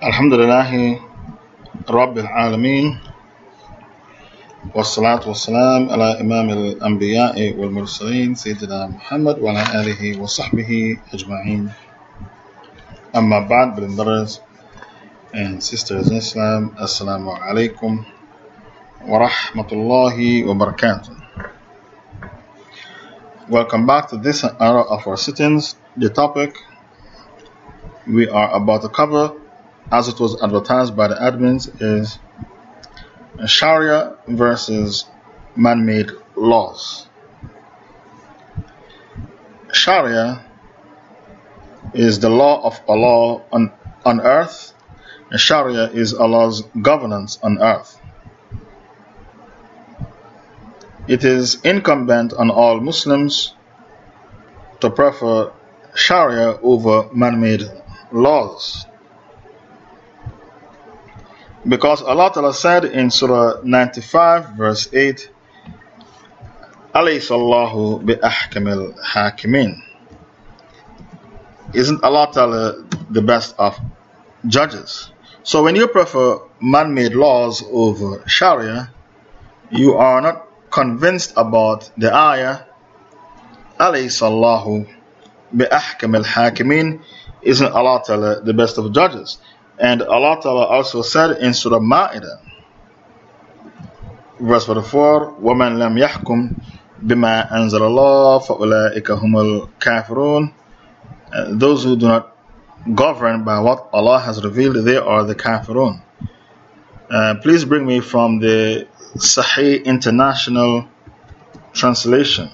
الحمد لله رب العالمين والصلاة والسلام على إمام الأنبياء والمرسلين سيدنا محمد وعلى آله وصحبه أجمعين أما بعد brothers and sisters in Islam السلام عليكم ورحمة الله وبركاته Welcome back to this era of our sittings. The topic we are about to cover as it was advertised by the admins, is Sharia versus man made laws. Sharia is the law of Allah on, on earth, and Sharia is Allah's governance on earth. It is incumbent on all Muslims to prefer Sharia over man made laws. Because Allah Ta'ala said in Surah 95, verse 8, Alayhi bi ahkamil hakimin. Isn't Allah Ta'ala the best of judges? So when you prefer man made laws over Sharia, you are not convinced about the ayah, hakimin. Isn't Allah Ta'ala the best of judges? And Allah Ta'ala also said in Surah Ma'idah, verse 44, وَمَنْ لَمْ يَحْكُمْ بِمَا أَنزَلَ اللَّهُ فَأُولَٰئِكَ هُمُ الْكَافِرُونَ Those who do not govern by what Allah has revealed, they are the kafirun. Uh, please bring me from the Sahih International Translation.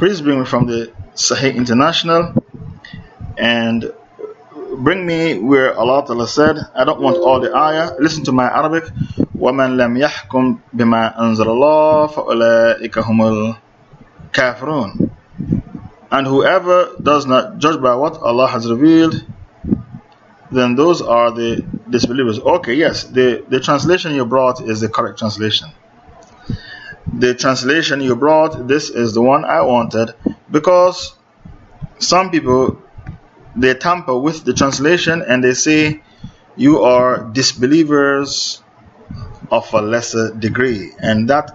Please bring me from the Sahih International and bring me where Allah Ta'ala said, I don't want all the ayah. Listen to my Arabic. وَمَنْ لَمْ يَحْكُمْ بِمَا أَنزَلَ اللَّهُ فَأُولَٰئِكَ هُمُ الْكَافِرُونَ And whoever does not judge by what Allah has revealed, then those are the disbelievers. Okay, yes, the, the translation you brought is the correct translation the translation you brought, this is the one I wanted because some people they tamper with the translation and they say you are disbelievers of a lesser degree, and that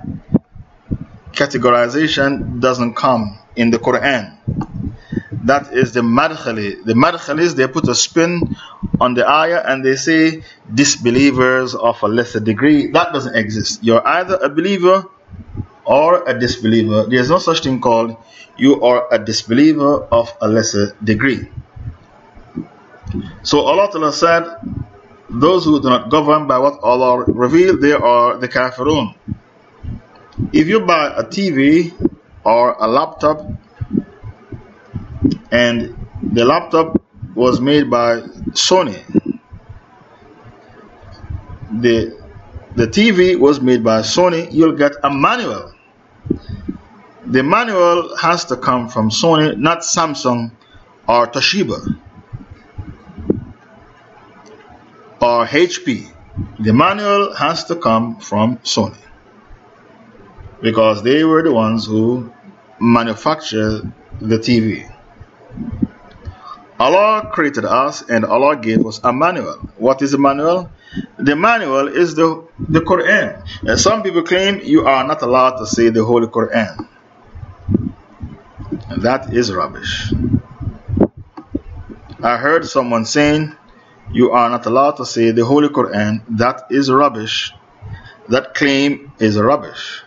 categorization doesn't come in the Quran. That is the madkhali. The madkhalis they put a spin on the ayah and they say disbelievers of a lesser degree. That doesn't exist. You're either a believer or a disbeliever. There is no such thing called you are a disbeliever of a lesser degree. So Allah Ta'ala said, Those who do not govern by what Allah revealed, they are the kafirun. If you buy a TV or a laptop and the laptop was made by Sony, the, the TV was made by Sony, you'll get a manual the manual has to come from Sony, not Samsung or Toshiba or HP. The manual has to come from Sony because they were the ones who manufactured the TV. Allah created us and Allah gave us a manual. What is the manual? The manual is the, the Quran. And some people claim you are not allowed to say the Holy Quran. And that is rubbish. I heard someone saying, You are not allowed to say the Holy Quran. That is rubbish. That claim is rubbish.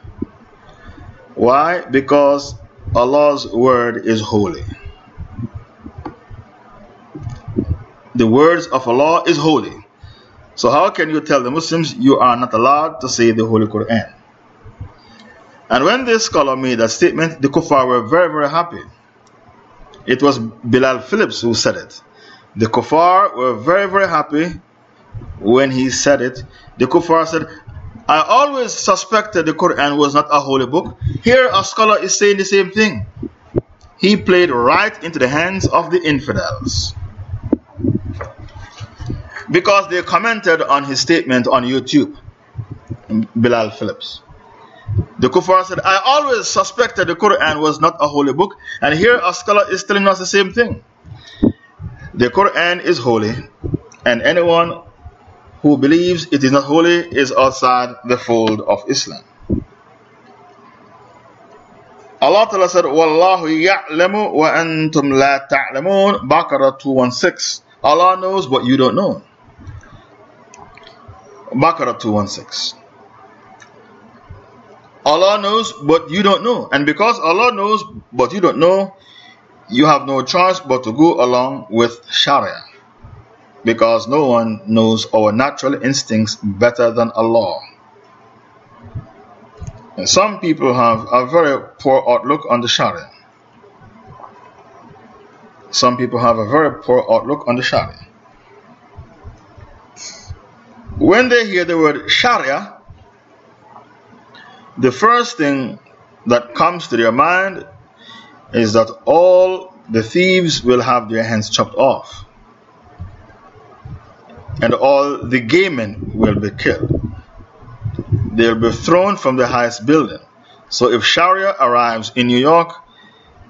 Why? Because Allah's word is holy. The words of Allah is holy. So, how can you tell the Muslims you are not allowed to say the Holy Quran? And when this scholar made that statement, the kuffar were very, very happy. It was Bilal Phillips who said it. The kuffar were very, very happy when he said it. The kuffar said, I always suspected the Quran was not a holy book. Here, a scholar is saying the same thing. He played right into the hands of the infidels. Because they commented on his statement on YouTube, Bilal Phillips. The Kuffar said, I always suspected the Quran was not a holy book, and here a scholar is telling us the same thing. The Quran is holy, and anyone who believes it is not holy is outside the fold of Islam. Allah Ta'ala said, Wallahu ya'lamu wa antum la ta'lamun. Baqarah 216. Allah knows, but you don't know. Baqarah 216. Allah knows, but you don't know. And because Allah knows, but you don't know, you have no choice but to go along with Sharia. Because no one knows our natural instincts better than Allah. And some people have a very poor outlook on the Sharia. Some people have a very poor outlook on the Sharia. When they hear the word Sharia, the first thing that comes to their mind is that all the thieves will have their hands chopped off, and all the gay men will be killed. They'll be thrown from the highest building. So if Sharia arrives in New York,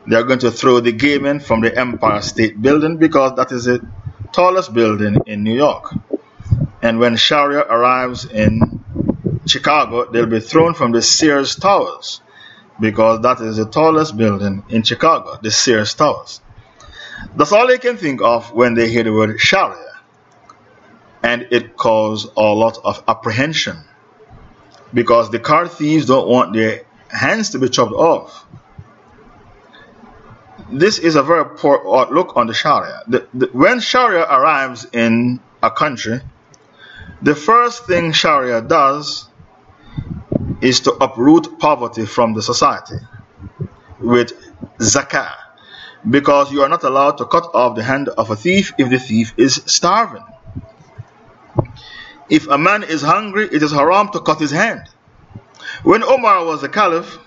they're going to throw the gay men from the Empire State Building because that is the tallest building in New York. And when Sharia arrives in Chicago, they'll be thrown from the Sears Towers because that is the tallest building in Chicago, the Sears Towers. That's all they can think of when they hear the word Sharia. And it causes a lot of apprehension because the car thieves don't want their hands to be chopped off. This is a very poor outlook on the Sharia. The, the, when Sharia arrives in a country, the first thing Sharia does is to uproot poverty from the society with zakah because you are not allowed to cut off the hand of a thief if the thief is starving. If a man is hungry, it is haram to cut his hand. When Omar was the caliph,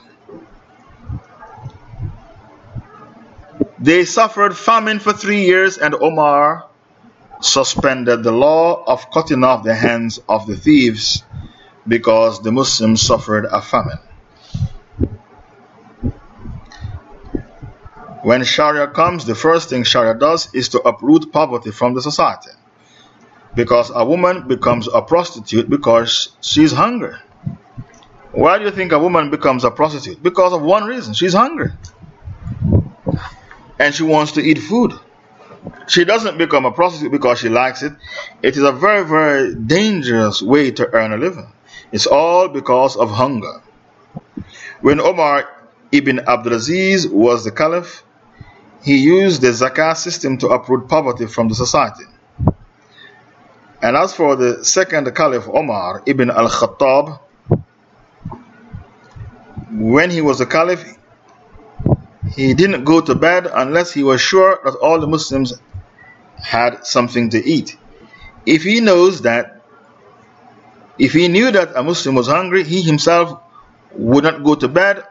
they suffered famine for three years, and Omar suspended the law of cutting off the hands of the thieves because the Muslims suffered a famine. When Sharia comes, the first thing Sharia does is to uproot poverty from the society. Because a woman becomes a prostitute because she's hungry. Why do you think a woman becomes a prostitute? Because of one reason she's hungry. And she wants to eat food. She doesn't become a prostitute because she likes it. It is a very, very dangerous way to earn a living. It's all because of hunger. When Omar ibn Abdulaziz was the caliph, he used the zakah system to uproot poverty from the society. And as for the second caliph, Omar ibn al Khattab, when he was a caliph, he didn't go to bed unless he was sure that all the Muslims had something to eat. If he knows that, if he knew that a Muslim was hungry, he himself would not go to bed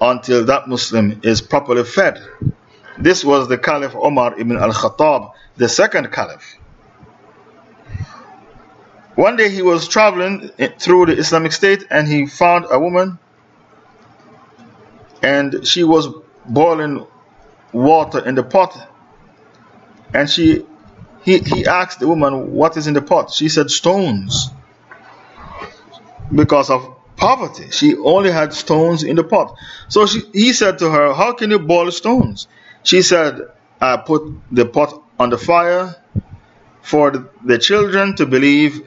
until that Muslim is properly fed. This was the Caliph Omar ibn al Khattab, the second Caliph. One day he was traveling through the Islamic State and he found a woman and she was boiling water in the pot. And she, he, he asked the woman, What is in the pot? She said, Stones. Because of poverty. She only had stones in the pot. So she, he said to her, How can you boil stones? She said, I put the pot on the fire for the, children to believe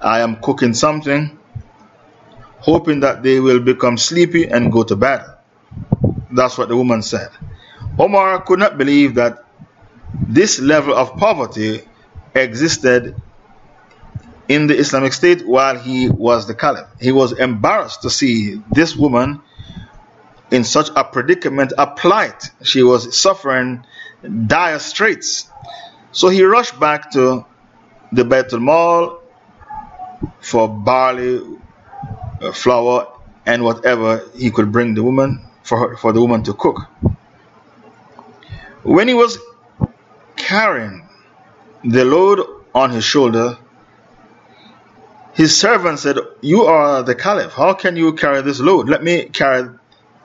I am cooking something, hoping that they will become sleepy and go to bed. That's what the woman said. Omar could not believe that this level of poverty existed in the Islamic State while he was the caliph. He was embarrassed to see this woman in such a predicament, a plight. She was suffering dire straits. So he rushed back to the Baitul Mal for barley, uh, flour, and whatever he could bring the woman for, her, for the woman to cook. When he was carrying the load on his shoulder, his servant said, You are the caliph. How can you carry this load? Let me carry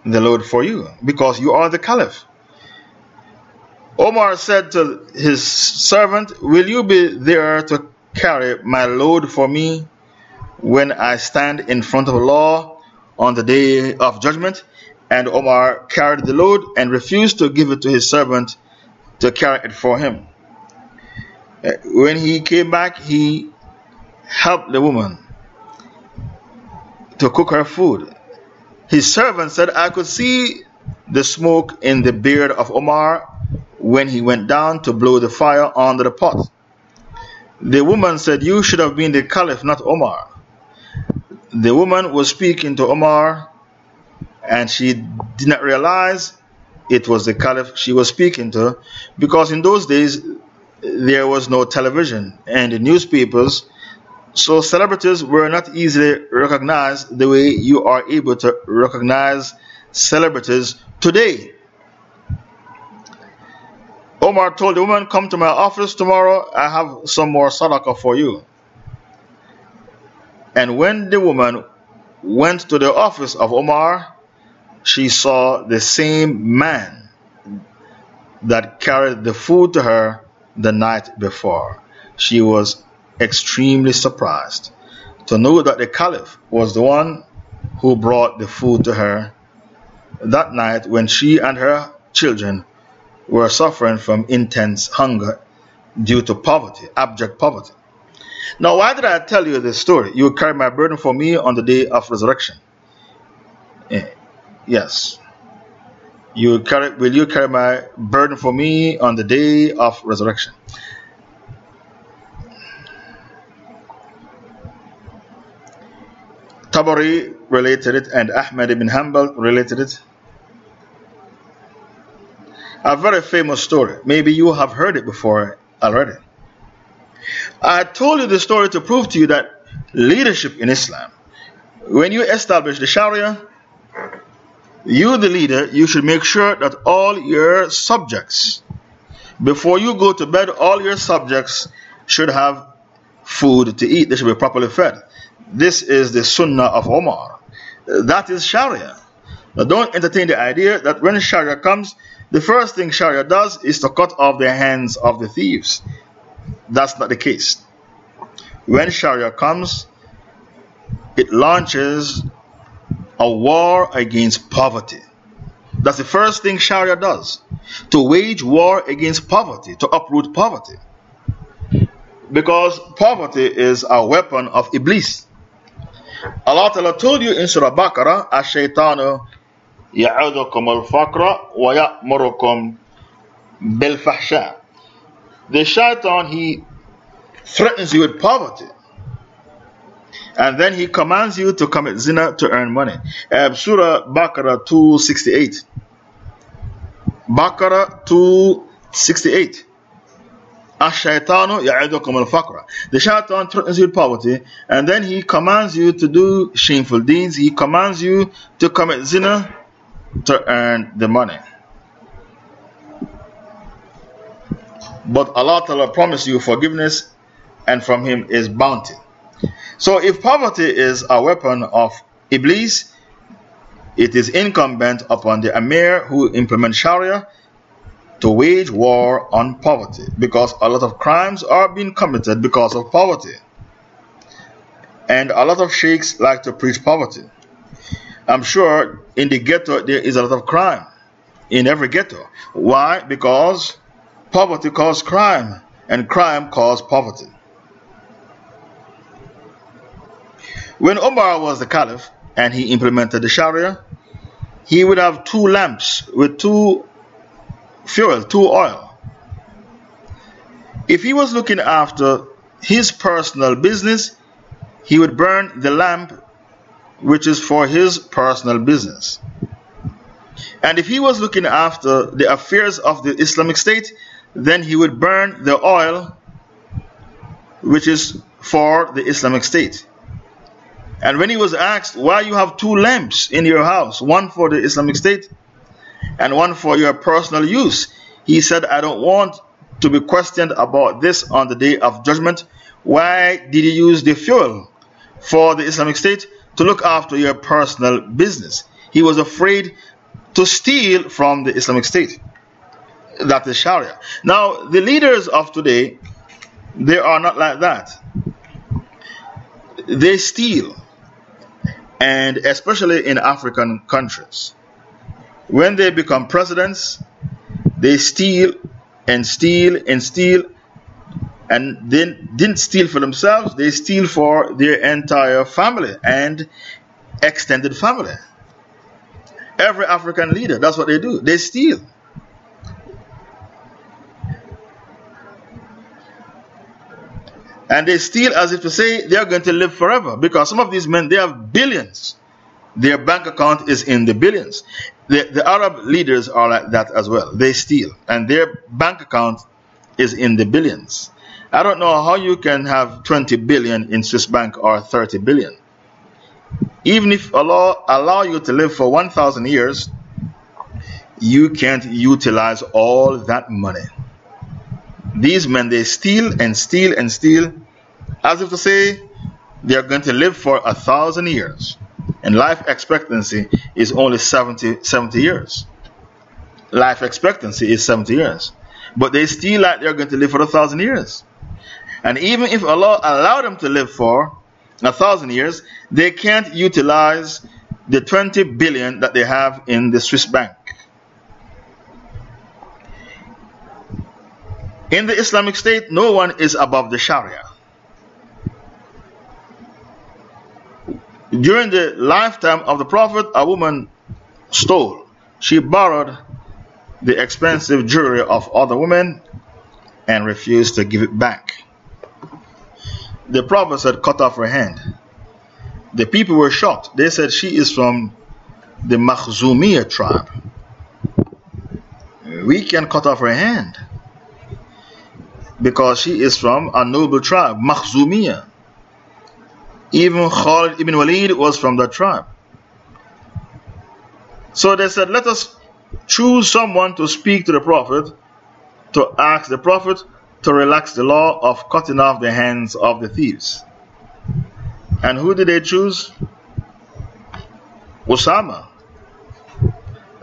the load for you, because you are the caliph. Omar said to his servant, Will you be there to carry my load for me when I stand in front of Allah on the day of judgment? And Omar carried the load and refused to give it to his servant to carry it for him. Uh, when he came back, he helped the woman to cook her food. His servant said, I could see the smoke in the beard of Omar when he went down to blow the fire under the pot. The woman said, You should have been the caliph, not Omar. The woman was speaking to Omar and she did not realize it was the caliph she was speaking to because in those days there was no television and the newspapers so celebrities were not easily recognized the way you are able to recognize celebrities today. Omar told the woman, Come to my office tomorrow, I have some more sadaqah for you. And when the woman went to the office of Omar, she saw the same man that carried the food to her the night before. She was extremely surprised to know that the caliph was the one who brought the food to her that night when she and her children were suffering from intense hunger due to poverty, abject poverty. Now, why did I tell you this story? You carry my burden for me on the day of resurrection. Eh, Yes. You will, carry, will you carry my burden for me on the day of resurrection? Tabari related it and Ahmad ibn Hanbal related it. A very famous story. Maybe you have heard it before already. I told you the story to prove to you that leadership in Islam, when you establish the Sharia, you, the leader, you should make sure that all your subjects, before you go to bed, all your subjects should have food to eat. They should be properly fed. This is the Sunnah of Omar. That is Sharia. Now, don't entertain the idea that when Sharia comes, the first thing Sharia does is to cut off the hands of the thieves. That's not the case. When Sharia comes, it launches a war against poverty. That's the first thing Sharia does to wage war against poverty, to uproot poverty. Because poverty is a weapon of Iblis. Allah Ta'ala told you in Surah Baqarah, Ash-shaytanu al-faqra wa ya'murukum bil-fahsha. The shaitan, he threatens you with poverty. And then he commands you to commit zina to earn money. Uh, Surah Baqarah 268. Baqarah 268. Ash-shaytanu ya'idukum al-faqra. The shaitan threatens you with poverty and then he commands you to do shameful deeds. He commands you to commit zina to earn the money. But Allah Ta'ala promised you forgiveness and from Him is bounty. So if poverty is a weapon of Iblis, it is incumbent upon the Amir who implements Sharia to wage war on poverty because a lot of crimes are being committed because of poverty. And a lot of sheikhs like to preach poverty. I'm sure in the ghetto there is a lot of crime. In every ghetto. Why? Because poverty causes crime, and crime causes poverty. When Omar was the caliph and he implemented the Sharia, he would have two lamps with two fuel, two oil. If he was looking after his personal business, he would burn the lamp which is for his personal business. And if he was looking after the affairs of the Islamic State, then he would burn the oil which is for the Islamic State. And when he was asked why you have two lamps in your house, one for the Islamic State and one for your personal use. He said, I don't want to be questioned about this on the day of judgment. Why did you use the fuel for the Islamic State to look after your personal business. He was afraid to steal from the Islamic State. That is Sharia. Now, the leaders of today, they are not like that. They steal. And especially in African countries. When they become presidents, they steal and steal and steal and then didn't steal for themselves, they steal for their entire family and extended family. Every African leader, that's what they do. They steal. And they steal as if to say they are going to live forever because some of these men, they have billions. Their bank account is in the billions. The, the Arab leaders are like that as well. They steal, and their bank account is in the billions. I don't know how you can have 20 billion in Swiss bank or 30 billion. Even if Allah allow you to live for 1,000 years, you can't utilize all that money. These men, they steal and steal and steal as if to say they are going to live for a thousand years. And life expectancy is only 70, 70 years. Life expectancy is 70 years. But they still like they're going to live for a thousand years. And even if Allah allowed them to live for a thousand years, they can't utilize the 20 billion that they have in the Swiss bank. In the Islamic State, no one is above the Sharia. During the lifetime of the Prophet, a woman stole. She borrowed the expensive jewelry of other women and refused to give it back. The Prophet said, Cut off her hand. The people were shocked. They said, She is from the Makhzumiyah tribe. We can cut off her hand because she is from a noble tribe, Makhzumiyah. Even Khalid ibn Walid was from that tribe. So they said, Let us choose someone to speak to the Prophet, to ask the Prophet to relax the law of cutting off the hands of the thieves. And who did they choose? Usama.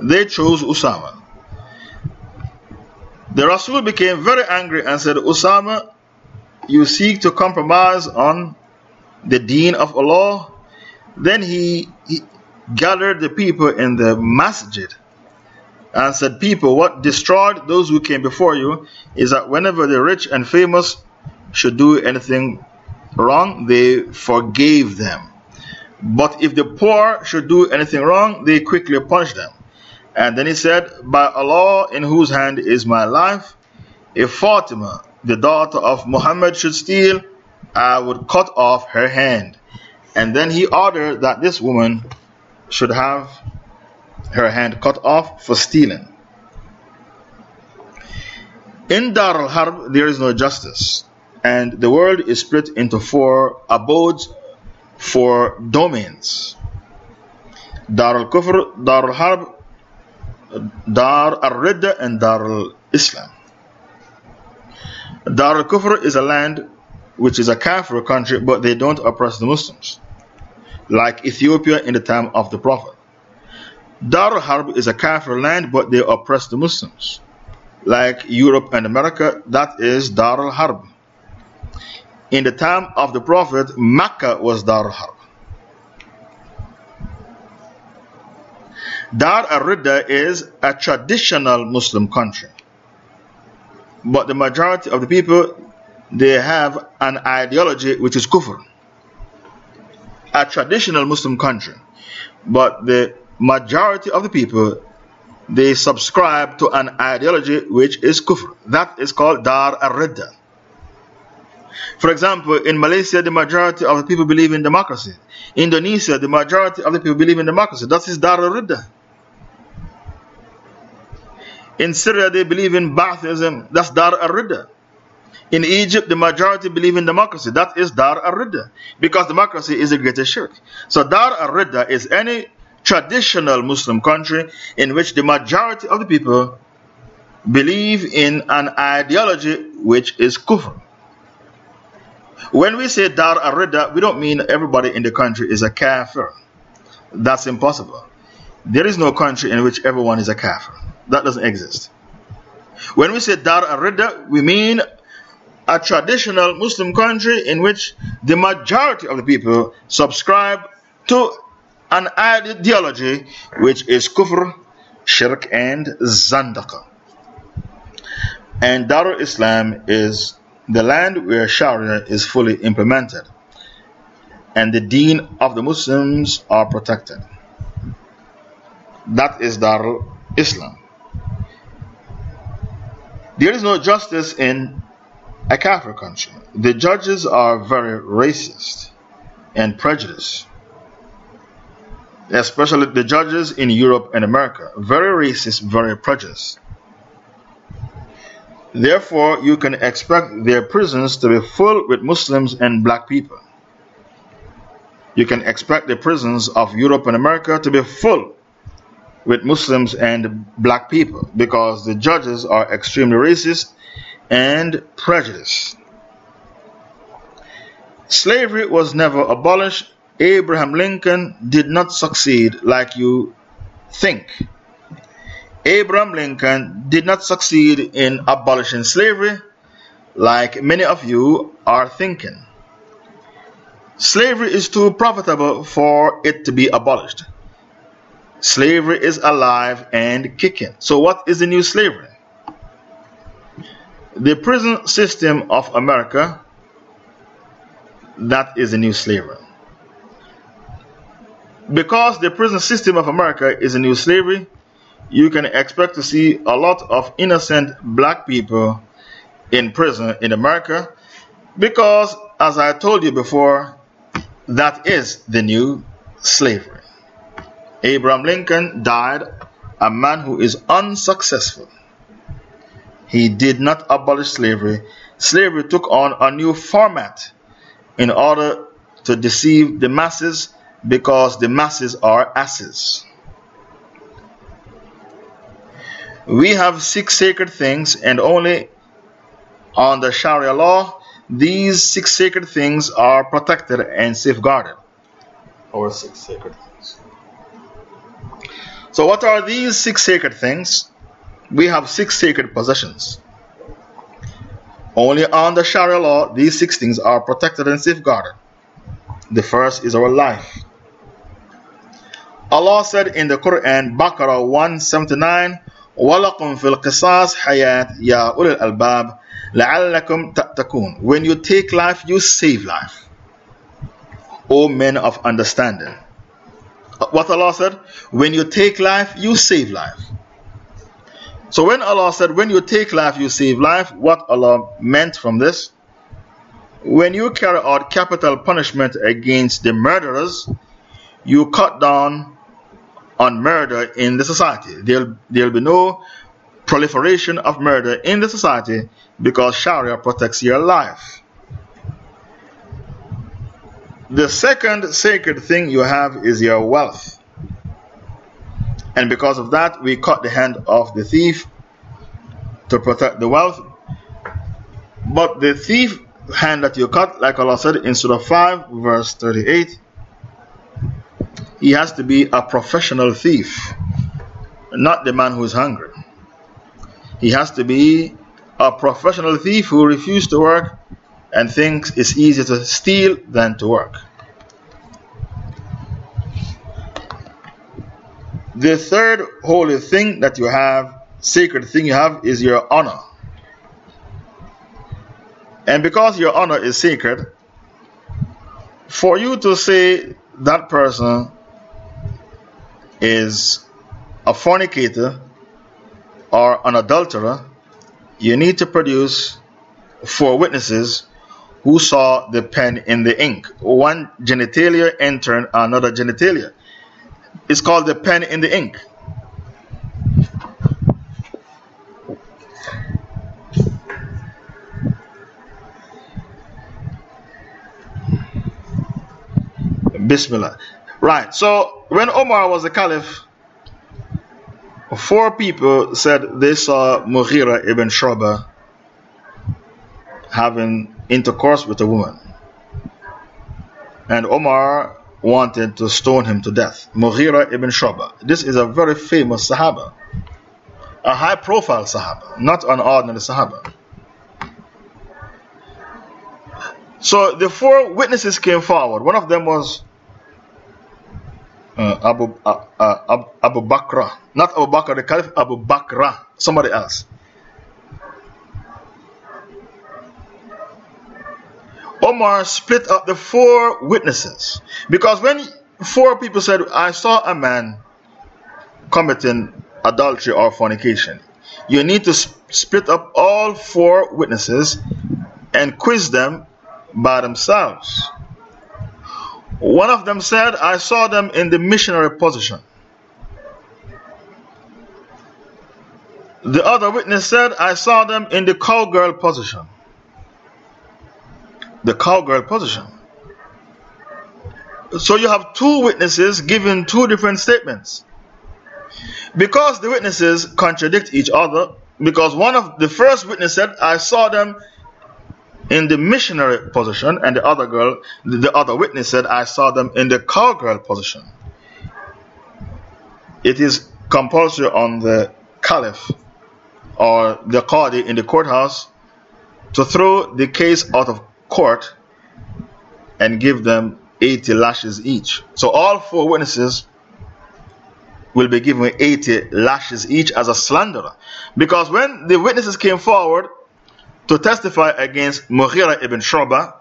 They chose Usama. The Rasul became very angry and said, Usama, you seek to compromise on the deen of Allah, then he, he gathered the people in the masjid and said, People, what destroyed those who came before you is that whenever the rich and famous should do anything wrong, they forgave them. But if the poor should do anything wrong, they quickly punish them. And then he said, By Allah, in whose hand is my life, if Fatima, the daughter of Muhammad, should steal, I would cut off her hand. And then he ordered that this woman should have her hand cut off for stealing. In Dar al Harb, there is no justice, and the world is split into four abodes, four domains Dar al Kufr, Dar al Harb, Dar al Ridda, and Dar al Islam. Dar al Kufr is a land which is a Kafir country, but they don't oppress the Muslims, like Ethiopia in the time of the Prophet. Dar Harb is a Kafir land, but they oppress the Muslims, like Europe and America. That is Dar al Harb. In the time of the Prophet, Mecca was Dar al Harb. Dar al Ridda is a traditional Muslim country. But the majority of the people they have an ideology which is kufr. A traditional Muslim country. But the majority of the people they subscribe to an ideology which is kufr. That is called Dar al Ridda. For example, in Malaysia, the majority of the people believe in democracy. Indonesia, the majority of the people believe in democracy. That is Dar al Ridda. In Syria, they believe in Baathism. That's Dar al Ridda. In Egypt, the majority believe in democracy. That is Dar al Ridda. Because democracy is the greatest shirk. So Dar al Ridda is any traditional Muslim country in which the majority of the people believe in an ideology which is kufr. When we say Dar Arida, we don't mean everybody in the country is a kafir. That's impossible. There is no country in which everyone is a kafir. That doesn't exist. When we say Dar Arida, we mean a traditional Muslim country in which the majority of the people subscribe to an ideology which is kufr, shirk, and zandaka. And Darul Islam is the land where Sharia is fully implemented and the deen of the Muslims are protected. That is Darul Islam. There is no justice in a Kafir country. The judges are very racist and prejudiced. Especially the judges in Europe and America. Very racist, very prejudiced. Therefore, you can expect their prisons to be full with Muslims and black people. You can expect the prisons of Europe and America to be full with Muslims and black people because the judges are extremely racist and prejudice. Slavery was never abolished. Abraham Lincoln did not succeed like you think. Abraham Lincoln did not succeed in abolishing slavery like many of you are thinking. Slavery is too profitable for it to be abolished. Slavery is alive and kicking. So, what is the new slavery? The prison system of America, that is the new slavery. Because the prison system of America is a new slavery, you can expect to see a lot of innocent black people in prison in America because, as I told you before, that is the new slavery. Abraham Lincoln died a man who is unsuccessful. He did not abolish slavery. Slavery took on a new format in order to deceive the masses because the masses are asses. We have six sacred things, and only on the Sharia law, these six sacred things are protected and safeguarded. Our six sacred things. So, what are these six sacred things? we have six sacred possessions. Only under Sharia law, these six things are protected and safeguarded. The first is our life. Allah said in the Quran, Baqarah 179, وَلَقُمْ فِي الْقِصَاصِ حَيَاةٍ يَا أُولِي الْأَلْبَابِ لَعَلَّكُمْ تَتَّقُونَ When you take life, you save life. O men of understanding. What Allah said? When you take life, you save life. So when Allah said, when you take life, you save life, what Allah meant from this? When you carry out capital punishment against the murderers, you cut down on murder in the society. There'll, there'll be no proliferation of murder in the society because Sharia protects your life. The second sacred thing you have is your wealth. And because of that, we cut the hand of the thief to protect the wealth. But the thief hand that you cut, like Allah said in Surah 5, verse 38, he has to be a professional thief, not the man who is hungry. He has to be a professional thief who refuses to work and thinks it's easier to steal than to work. The third holy thing that you have, sacred thing you have, is your honor. And because your honor is sacred, for you to say that person is a fornicator or an adulterer, you need to produce four witnesses who saw the pen in the ink. One genitalia entering another genitalia. It's called the pen in the ink. Bismillah. Right, so when Omar was the caliph, four people said they saw Mughira ibn Shu'bah having intercourse with a woman. And Omar wanted to stone him to death. Mughira ibn Shu'bah. This is a very famous Sahaba. A high profile Sahaba, not an ordinary Sahaba. So the four witnesses came forward. One of them was uh, Abu, uh, uh, Abu Bakr. Not Abu Bakr, the Caliph, Abu Bakr. Somebody else. Omar split up the four witnesses. Because when four people said, I saw a man committing adultery or fornication, you need to split up all four witnesses and quiz them by themselves. One of them said, I saw them in the missionary position. The other witness said, I saw them in the cowgirl position the cowgirl position. So you have two witnesses giving two different statements. Because the witnesses contradict each other, because one of the first witness said, I saw them in the missionary position, and the other girl, the other witness said, I saw them in the cowgirl position. It is compulsory on the caliph or the qadi in the courthouse to throw the case out of court and give them 80 lashes each. So all four witnesses will be given 80 lashes each as a slanderer. Because when the witnesses came forward to testify against Mughira ibn Shu'bah,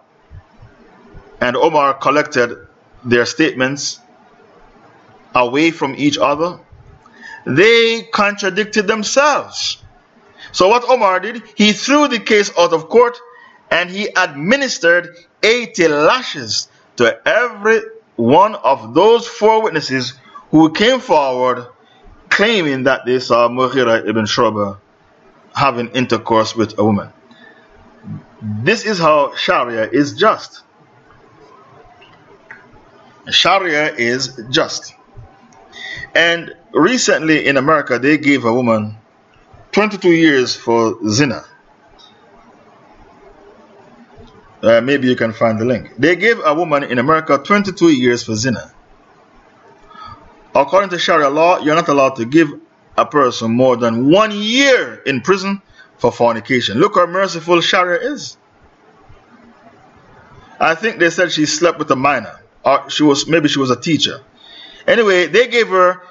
and Omar collected their statements away from each other, they contradicted themselves. So what Omar did, he threw the case out of court and he administered 80 lashes to every one of those four witnesses who came forward claiming that they saw Mughira ibn Shu'bah having intercourse with a woman. This is how Sharia is just. Sharia is just. And recently in America, they gave a woman 22 years for zina. Uh, maybe you can find the link. They gave a woman in America 22 years for zina. According to Sharia law, you're not allowed to give a person more than one year in prison for fornication. Look how merciful Sharia is. I think they said she slept with a minor, or she was maybe she was a teacher. Anyway, they gave her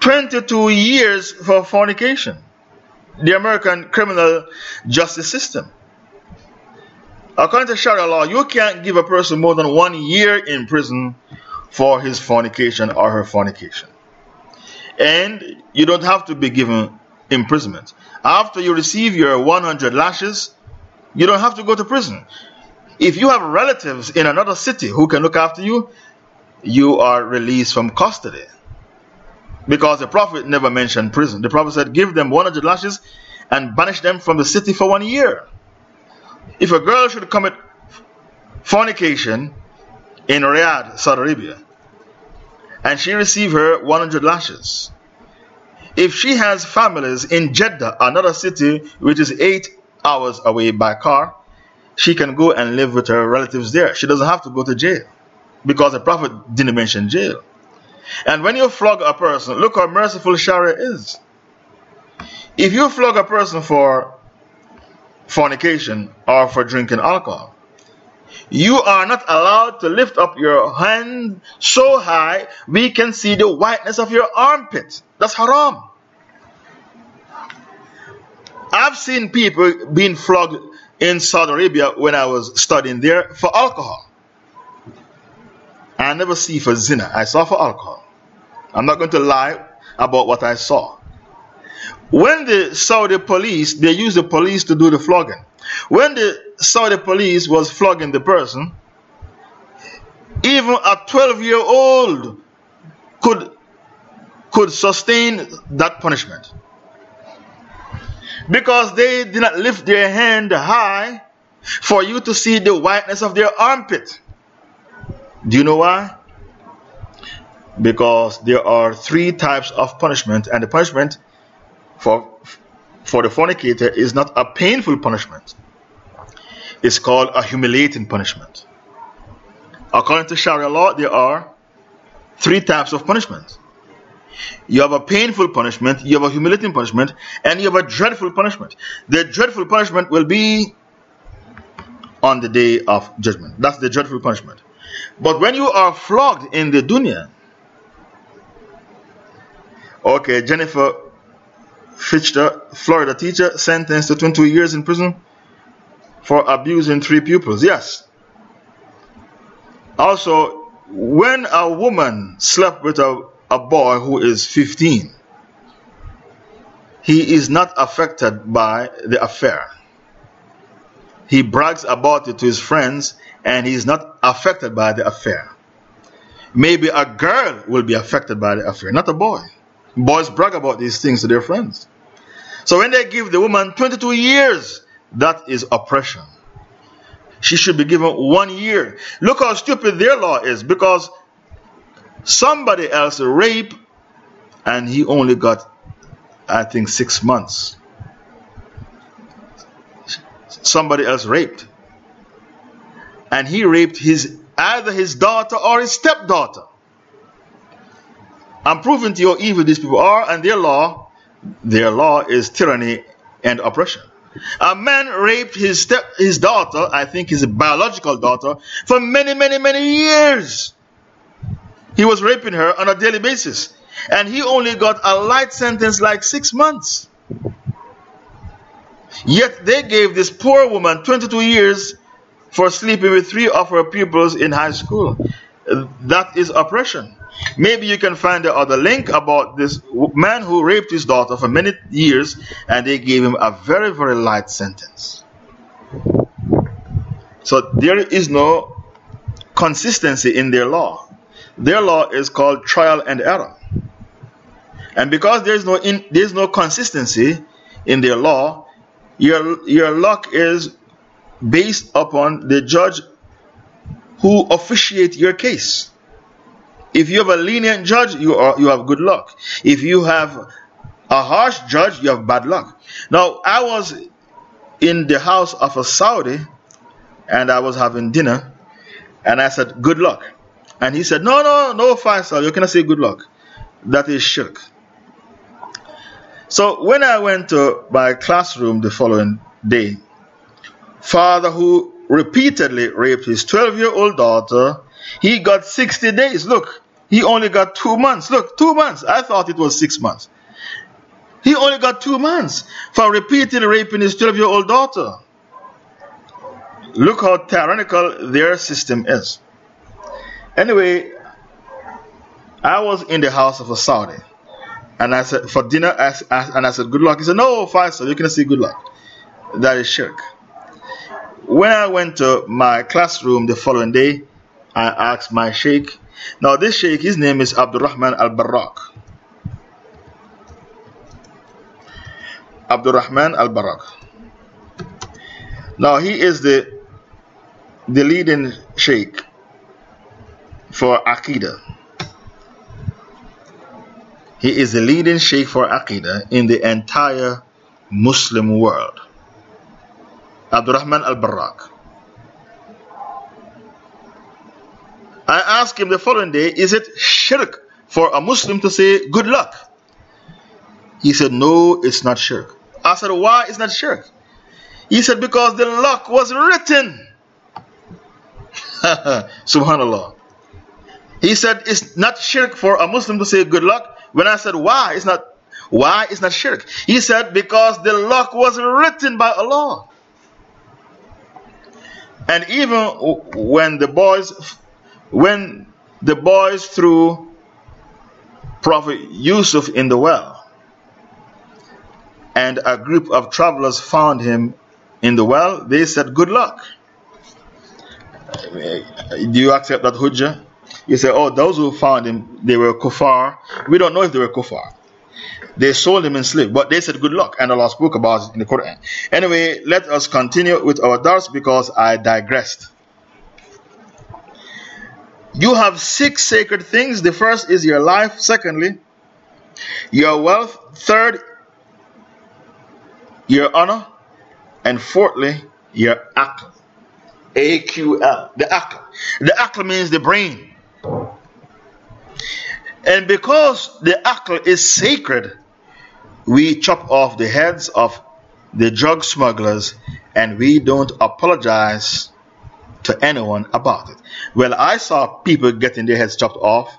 22 years for fornication. The American criminal justice system. According to Sharia law, you can't give a person more than one year in prison for his fornication or her fornication. And you don't have to be given imprisonment. After you receive your 100 lashes, you don't have to go to prison. If you have relatives in another city who can look after you, you are released from custody. Because the Prophet never mentioned prison. The Prophet said, Give them 100 lashes and banish them from the city for one year. If a girl should commit fornication in Riyadh, Saudi Arabia, and she receive her 100 lashes, if she has families in Jeddah, another city which is 8 hours away by car, she can go and live with her relatives there. She doesn't have to go to jail because the Prophet didn't mention jail. And when you flog a person, look how merciful Sharia is. If you flog a person for fornication or for drinking alcohol. You are not allowed to lift up your hand so high we can see the whiteness of your armpit. That's haram. I've seen people being flogged in Saudi Arabia when I was studying there for alcohol. I never see for zina, I saw for alcohol. I'm not going to lie about what I saw. When the Saudi police, they use the police to do the flogging. When the Saudi police was flogging the person, even a 12 year old could, could sustain that punishment. Because they did not lift their hand high for you to see the whiteness of their armpit. Do you know why? Because there are three types of punishment, and the punishment for, for the fornicator is not a painful punishment. It's called a humiliating punishment. According to Sharia law, there are three types of punishment. You have a painful punishment, you have a humiliating punishment, and you have a dreadful punishment. The dreadful punishment will be on the day of judgment. That's the dreadful punishment. But when you are flogged in the dunya, okay, Jennifer Florida teacher, sentenced to 22 years in prison for abusing three pupils. Yes. Also, when a woman slept with a, a boy who is 15, he is not affected by the affair. He brags about it to his friends and he is not affected by the affair. Maybe a girl will be affected by the affair, not a boy. Boys brag about these things to their friends. So when they give the woman 22 years, that is oppression. She should be given one year. Look how stupid their law is because somebody else raped and he only got, I think, six months. Somebody else raped. And he raped his either his daughter or his stepdaughter. I'm proving to you how evil these people are, and their law, their law is tyranny and oppression. A man raped his step, his daughter, I think his biological daughter, for many, many, many years. He was raping her on a daily basis. And he only got a light sentence like six months. Yet they gave this poor woman 22 years for sleeping with three of her pupils in high school. That is oppression. Maybe you can find the other link about this man who raped his daughter for many years and they gave him a very, very light sentence. So there is no consistency in their law. Their law is called trial and error. And because there is no, in, there is no consistency in their law, your, your luck is based upon the judge who officiate your case. If you have a lenient judge, you, are, you have good luck. If you have a harsh judge, you have bad luck. Now, I was in the house of a Saudi and I was having dinner and I said, Good luck. And he said, No, no, no, Faisal, you cannot say good luck. That is shirk. So when I went to my classroom the following day, father who repeatedly raped his 12 year old daughter, he got 60 days. Look, he only got two months. Look, two months. I thought it was six months. He only got two months for repeatedly raping his 12 year old daughter. Look how tyrannical their system is. Anyway, I was in the house of a Saudi. And I said, for dinner, I, I, and I said, good luck. He said, no, Faisal, you can see good luck. That is shirk. When I went to my classroom the following day, I asked my sheikh, now, this sheikh, his name is Abdurrahman al Barak. Abdurrahman al Barak. Now, he is the, the leading sheikh for Aqidah. He is the leading sheikh for Aqidah in the entire Muslim world. Abdurrahman al Barak. I asked him the following day, Is it shirk for a Muslim to say good luck? He said, No, it's not shirk. I said, Why is not shirk? He said, Because the luck was written. Subhanallah. He said, It's not shirk for a Muslim to say good luck. When I said, Why? It's not. Why? It's not shirk. He said, Because the luck was written by Allah. And even when the boys when the boys threw Prophet Yusuf in the well, and a group of travelers found him in the well, they said, Good luck. Do you accept that hujjah? You say, Oh, those who found him, they were kuffar. We don't know if they were kuffar. They sold him in slave, but they said good luck, and Allah spoke about it in the Quran. Anyway, let us continue with our dars because I digressed. You have six sacred things. The first is your life. Secondly, your wealth. Third, your honor. And fourthly, your aql. A Q L. The Aql. The Aql means the brain. And because the Aql is sacred, we chop off the heads of the drug smugglers and we don't apologize to anyone about it. Well, I saw people getting their heads chopped off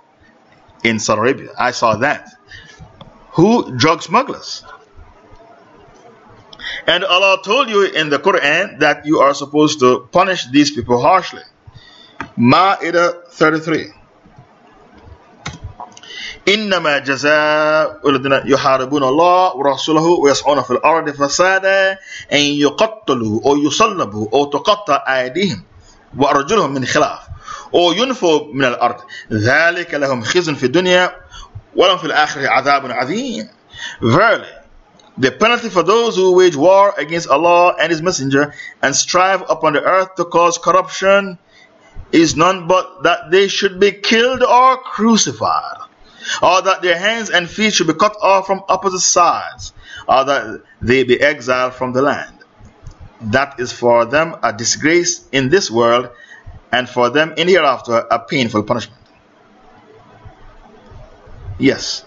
in Saudi Arabia. I saw that. Who? Drug smugglers. And Allah told you in the Quran that you are supposed to punish these people harshly. Ma'idah 33. إنما جزاء الذين يحاربون الله ورسوله ويسعون في الأرض فسادا أن يقتلوا أو يصلبوا أو تقطع أيديهم وأرجلهم من خلاف أو ينفوا من الأرض ذلك لهم خزي في الدنيا ولهم في الآخرة عذاب عظيم Verily, the penalty for those who wage war against Allah and His Messenger and strive upon the earth to cause corruption is none but that they should be killed or crucified or that their hands and feet should be cut off from opposite sides, or that they be exiled from the land. That is for them a disgrace in this world, and for them in hereafter a painful punishment. Yes,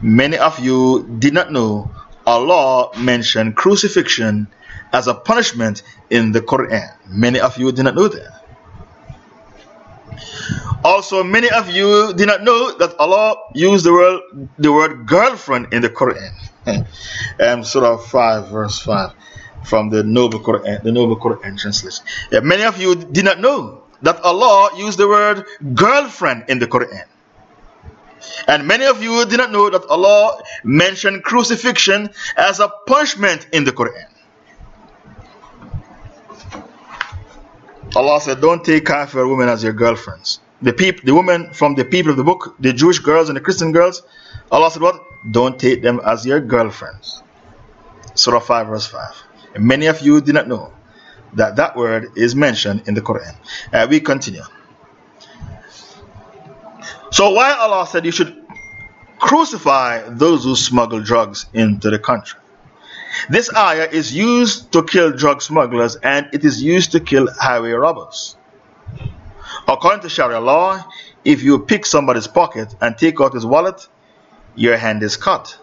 many of you did not know Allah mentioned crucifixion as a punishment in the Quran. Many of you did not know that. Also, many of you did not know that Allah used the word, the word girlfriend in the Quran. um, Surah 5, verse 5, from the Noble Quran, the Noble Quran translation. Yeah, many of you did not know that Allah used the word girlfriend in the Quran. And many of you did not know that Allah mentioned crucifixion as a punishment in the Quran. Allah said, Don't take kafir women as your girlfriends the people, the women from the people of the book, the Jewish girls and the Christian girls, Allah said, What? Don't take them as your girlfriends. Surah 5, verse 5. And many of you did not know that that word is mentioned in the Quran. Uh, we continue. So, why Allah said you should crucify those who smuggle drugs into the country? This ayah is used to kill drug smugglers and it is used to kill highway robbers. According to Sharia law, if you pick somebody's pocket and take out his wallet, your hand is cut.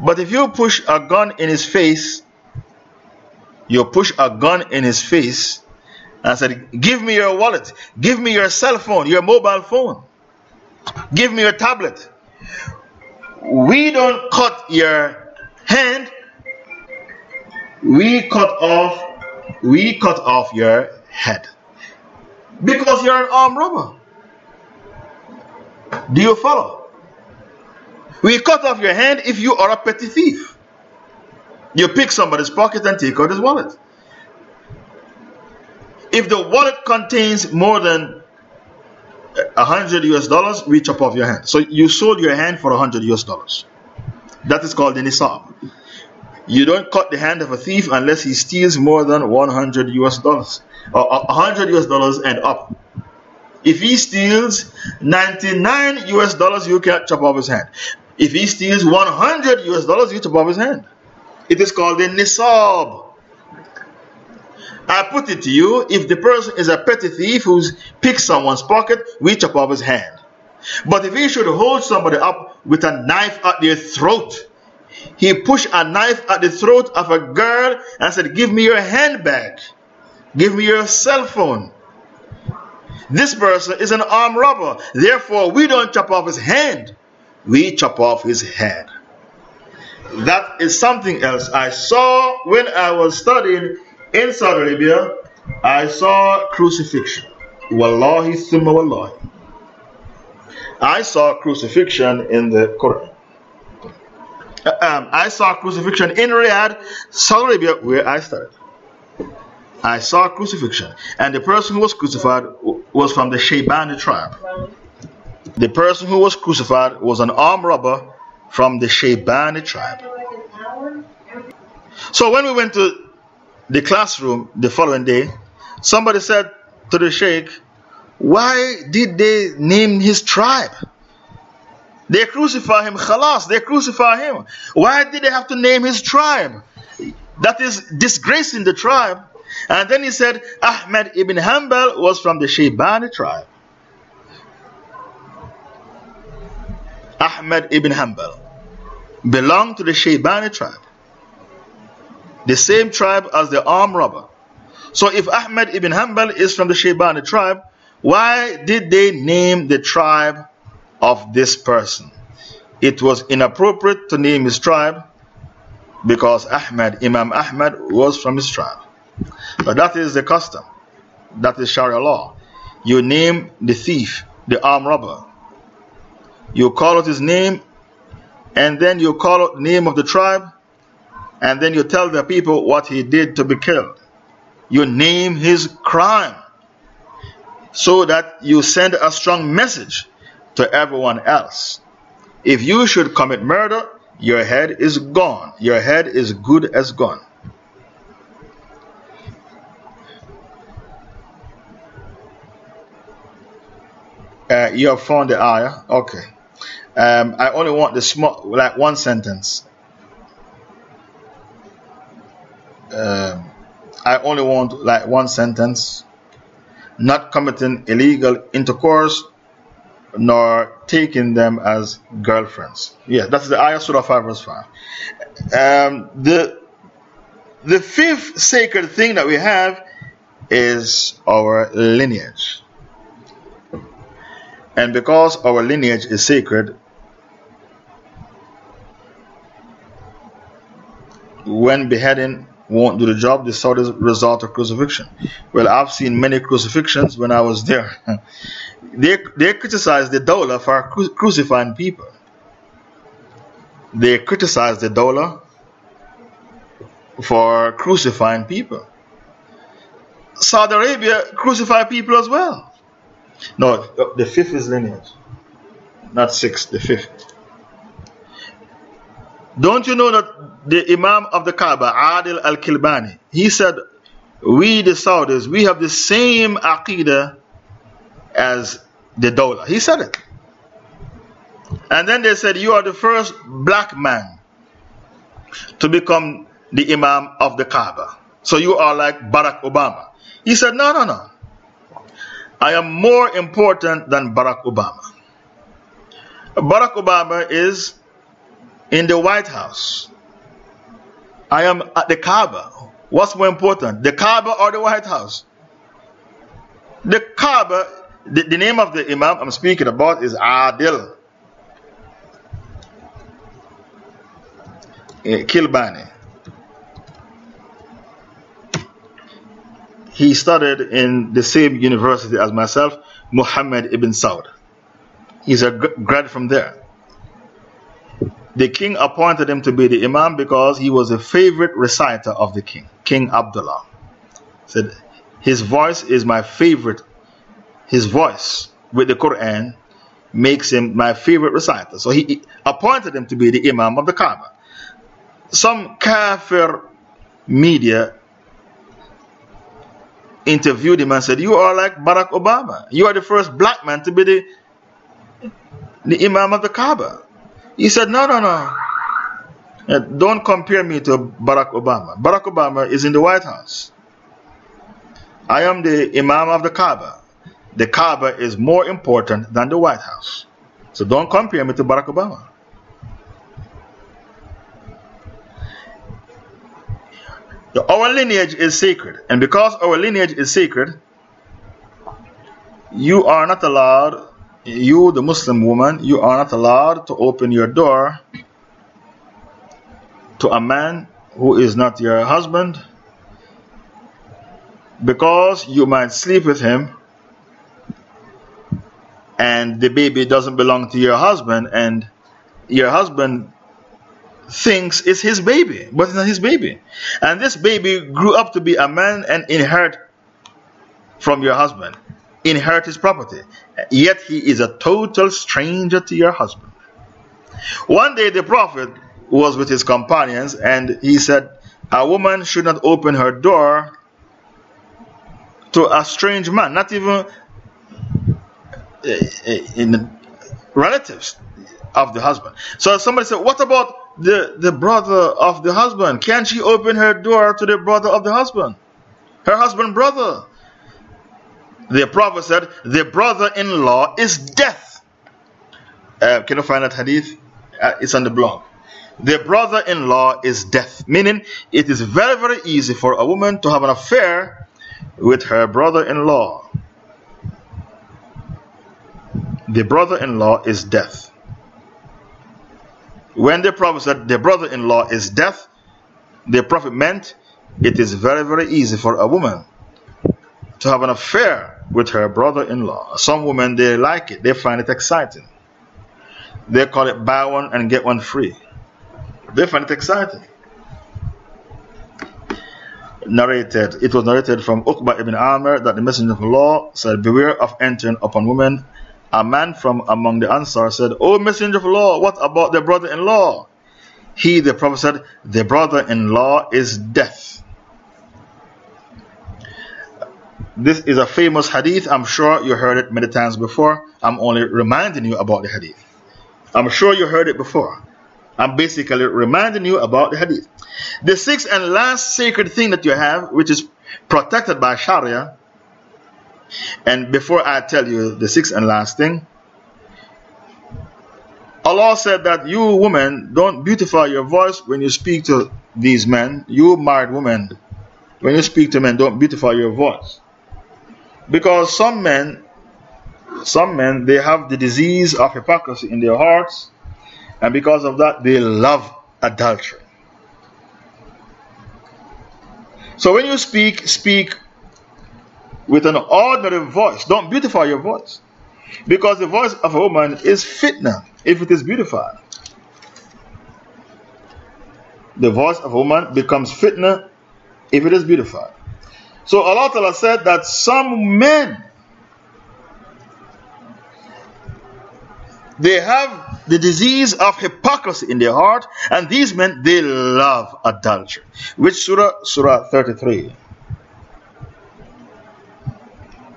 But if you push a gun in his face, you push a gun in his face and said, Give me your wallet, give me your cell phone, your mobile phone, give me your tablet. We don't cut your hand, we cut off, we cut off your head. Because you're an armed robber. Do you follow? We cut off your hand if you are a petty thief. You pick somebody's pocket and take out his wallet. If the wallet contains more than hundred US dollars, we chop off your hand. So you sold your hand for hundred US dollars. That is called the nisab. You don't cut the hand of a thief unless he steals more than 100 US dollars uh, uh, or 100 US dollars and up. If he steals 99 US dollars, you can chop off his hand. If he steals 100 US dollars, you chop off his hand. It is called a nisab. I put it to you if the person is a petty thief who's picked someone's pocket, we chop off his hand. But if he should hold somebody up with a knife at their throat, he pushed a knife at the throat of a girl and said, Give me your handbag. Give me your cell phone. This person is an armed robber. Therefore, we don't chop off his hand, we chop off his head. That is something else. I saw when I was studying in Saudi Arabia, I saw crucifixion. Wallahi thumma wallahi. I saw crucifixion in the Quran. Um, I saw crucifixion in Riyadh, Saudi Arabia, where I studied. I saw crucifixion. And the person who was crucified was from the Shaybani tribe. The person who was crucified was an armed robber from the Shaybani tribe. So when we went to the classroom the following day, somebody said to the sheikh, Why did they name his tribe? They crucify him, khalas, they crucify him. Why did they have to name his tribe? That is disgracing the tribe. And then he said Ahmed ibn Hanbal was from the Shaybani tribe. Ahmad ibn Hanbal belonged to the Shaybani tribe, the same tribe as the armed robber. So, if Ahmad ibn Hanbal is from the Shaybani tribe, why did they name the tribe of this person? It was inappropriate to name his tribe because Ahmad, Imam Ahmad, was from his tribe. But that is the custom. That is Sharia law. You name the thief, the armed robber. You call out his name, and then you call out the name of the tribe, and then you tell the people what he did to be killed. You name his crime so that you send a strong message to everyone else. If you should commit murder, your head is gone. Your head is good as gone. Uh, you have found the ayah? Okay. Um, I only want the small, like one sentence. Um, I only want like one sentence. Not committing illegal intercourse, nor taking them as girlfriends. Yeah, that's the ayah Surah 5 verse 5. Um, the, the fifth sacred thing that we have is our lineage. And because our lineage is sacred, when beheading won't do the job, the Saudis resort to crucifixion. Well, I've seen many crucifixions when I was there. they, they criticize the Dawla for cru crucifying people. They criticize the Dawla for crucifying people. Saudi Arabia crucify people as well. No, the fifth is lineage, not six, the fifth. Don't you know that the Imam of the Kaaba, Adil al Kilbani, he said, We the Saudis, we have the same Aqidah as the Dawla. He said it. And then they said, You are the first black man to become the Imam of the Kaaba. So you are like Barack Obama. He said, No, no, no. I am more important than Barack Obama. Barack Obama is in the White House. I am at the Kaaba. What's more important, the Kaaba or the White House? The Kaaba, the, the name of the Imam I'm speaking about is Adil eh, Kilbani. he studied in the same university as myself, Muhammad ibn Saud. He's a grad from there. The king appointed him to be the imam because he was a favorite reciter of the king, King Abdullah. Said, His voice is my favorite. His voice with the Quran makes him my favorite reciter. So he appointed him to be the imam of the Kaaba. Some kafir media interviewed him and said, You are like Barack Obama. You are the first black man to be the, the Imam of the Kaaba. He said, No, no, no. Uh, don't compare me to Barack Obama. Barack Obama is in the White House. I am the Imam of the Kaaba. The Kaaba is more important than the White House. So don't compare me to Barack Obama. Our lineage is sacred. And because our lineage is sacred, you are not allowed, you, the Muslim woman, you are not allowed to open your door to a man who is not your husband because you might sleep with him and the baby doesn't belong to your husband and your husband thinks it's his baby, but it's not his baby. And this baby grew up to be a man and inherit from your husband, inherit his property. Yet he is a total stranger to your husband. One day the Prophet was with his companions and he said, A woman should not open her door to a strange man, not even eh, eh, in relatives of the husband. So somebody said, What about the, the brother of the husband? Can she open her door to the brother of the husband? her husband brother. The Prophet said, The brother in law is death. Uh, can you find that hadith? Uh, it's on the blog. The brother in law is death. Meaning, it is very, very easy for a woman to have an affair with her brother in law. The brother in law is death. When the Prophet said the brother in law is death, the Prophet meant it is very, very easy for a woman to have an affair with her brother in law. Some women, they like it, they find it exciting. They call it buy one and get one free. They find it exciting. Narrated, it was narrated from Uqba ibn Amr that the Messenger of Allah said, Beware of entering upon women. A man from among the Ansar said, O Messenger of Allah, what about the brother in law? He, the Prophet said, The brother in law is death. This is a famous hadith. I'm sure you heard it many times before. I'm only reminding you about the hadith. I'm sure you heard it before. I'm basically reminding you about the hadith. The sixth and last sacred thing that you have, which is protected by Sharia, and before I tell you the sixth and last thing, Allah said that you women don't beautify your voice when you speak to these men. You married women, when you speak to men, don't beautify your voice. Because some men, some men, they have the disease of hypocrisy in their hearts, and because of that, they love adultery. So when you speak, speak with an ordinary voice. Don't beautify your voice. Because the voice of a woman is fitna if it is beautified. The voice of a woman becomes fitna if it is beautified. So Allah Ta'ala said that some men they have the disease of hypocrisy in their heart, and these men they love adultery. Which surah? Surah 33,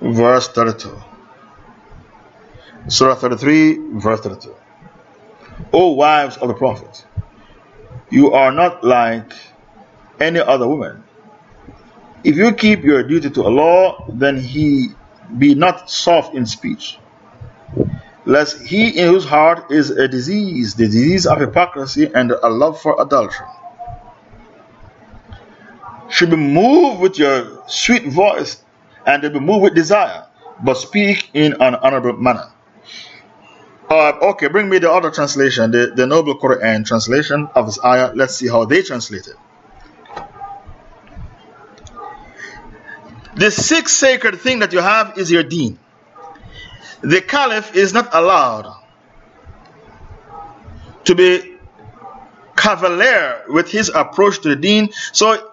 verse 32. Surah 33, verse 32. O wives of the Prophet, you are not like any other woman. If you keep your duty to Allah, then He be not soft in speech. Lest he in whose heart is a disease, the disease of hypocrisy and a love for adultery, should be moved with your sweet voice and be moved with desire, but speak in an honorable manner. Uh, okay, bring me the other translation, the, the Noble Quran translation of this ayah. Let's see how they translate it. The sixth sacred thing that you have is your deen. The caliph is not allowed to be cavalier with his approach to the deen. So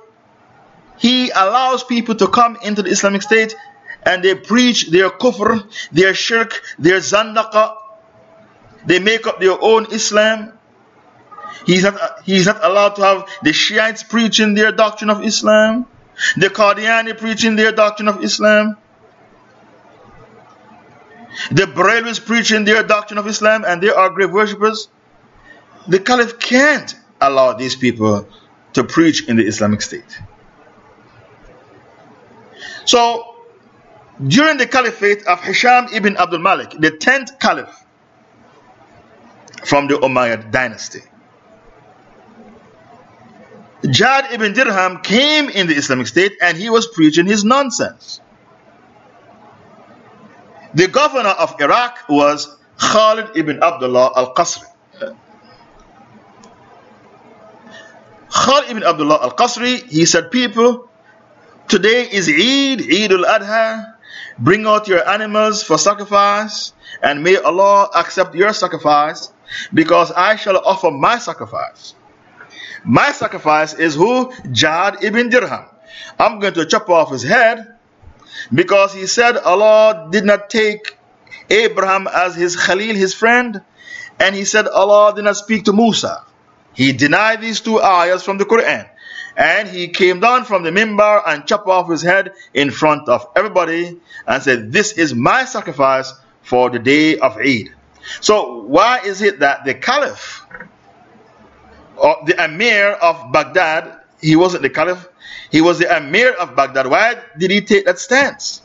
he allows people to come into the Islamic State and they preach their kufr, their shirk, their zandaqa, they make up their own Islam. He's not, he's not allowed to have the Shiites preaching their doctrine of Islam, the Qadiani preaching their doctrine of Islam, the Brahmins preaching their doctrine of Islam, and they are grave worshippers. The Caliph can't allow these people to preach in the Islamic State. So, during the caliphate of Hisham ibn Abdul Malik, the 10th caliph, from the Umayyad dynasty. Jad ibn Dirham came in the Islamic State and he was preaching his nonsense. The governor of Iraq was Khalid ibn Abdullah al Qasri. Khalid ibn Abdullah al Qasri, he said, People, today is Eid, Eid al Adha. Bring out your animals for sacrifice, and may Allah accept your sacrifice because I shall offer my sacrifice. My sacrifice is who? Jad ibn Dirham. I'm going to chop off his head because he said Allah did not take Abraham as his Khalil, his friend, and he said Allah did not speak to Musa. He denied these two ayahs from the Quran. And he came down from the mimbar and chopped off his head in front of everybody and said, This is my sacrifice for the day of Eid. So, why is it that the Caliph or the Emir of Baghdad he wasn't the caliph, he was the emir of Baghdad. Why did he take that stance?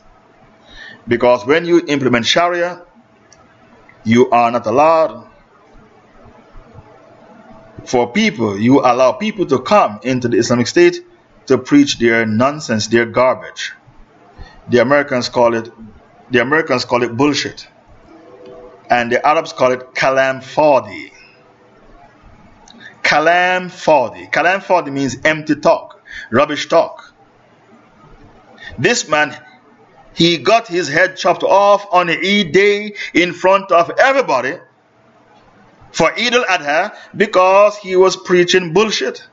Because when you implement Sharia, you are not allowed for people, you allow people to come into the Islamic State to preach their nonsense, their garbage. The Americans call it the Americans call it bullshit. And the Arabs call it kalam fadi. Kalam fadi. Kalam fadi means empty talk, rubbish talk. This man he got his head chopped off on Eid day in front of everybody for Eid al-Adha because he was preaching bullshit.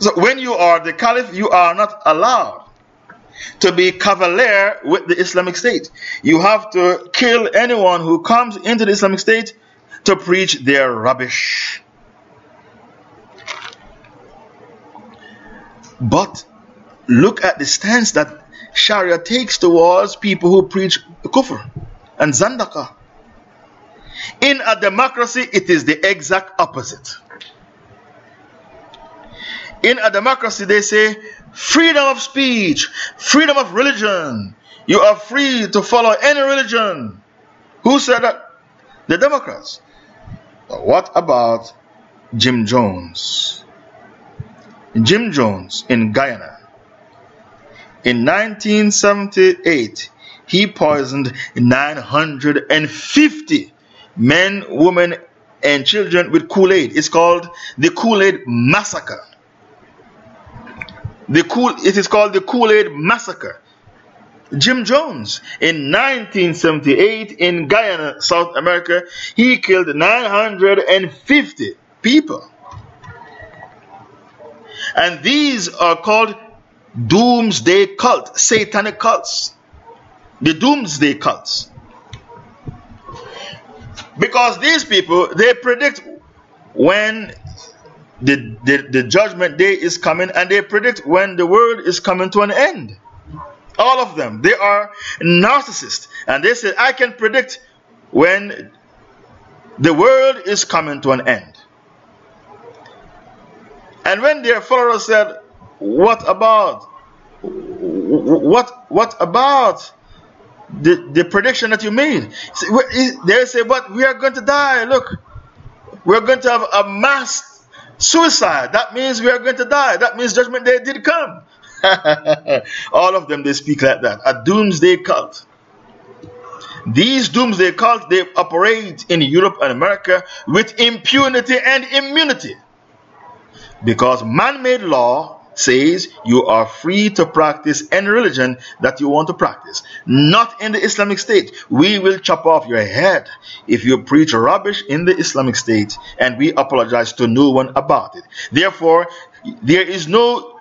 So when you are the caliph, you are not allowed to be cavalier with the Islamic State. You have to kill anyone who comes into the Islamic State to preach their rubbish. But look at the stance that Sharia takes towards people who preach kufr and zandaka. In a democracy, it is the exact opposite. In a democracy, they say freedom of speech, freedom of religion. You are free to follow any religion. Who said that? The Democrats. But what about Jim Jones? Jim Jones in Guyana in 1978, he poisoned 950 men, women, and children with Kool Aid. It's called the Kool Aid Massacre. The cool, it is called the Kool Aid Massacre. Jim Jones in 1978 in Guyana, South America, he killed 950 people. And these are called doomsday cult, satanic cults. The doomsday cults. Because these people, they predict when the, the, the judgment day is coming and they predict when the world is coming to an end. All of them. They are narcissists. And they say, I can predict when the world is coming to an end. And when their followers said, what about what what about the, the prediction that you made? They say, but we are going to die. Look, we're going to have a mass suicide. That means we are going to die. That means judgment day did come. All of them they speak like that. A doomsday cult. These doomsday cults they operate in Europe and America with impunity and immunity. Because man made law says you are free to practice any religion that you want to practice. Not in the Islamic State. We will chop off your head if you preach rubbish in the Islamic State, and we apologize to no one about it. Therefore, there is no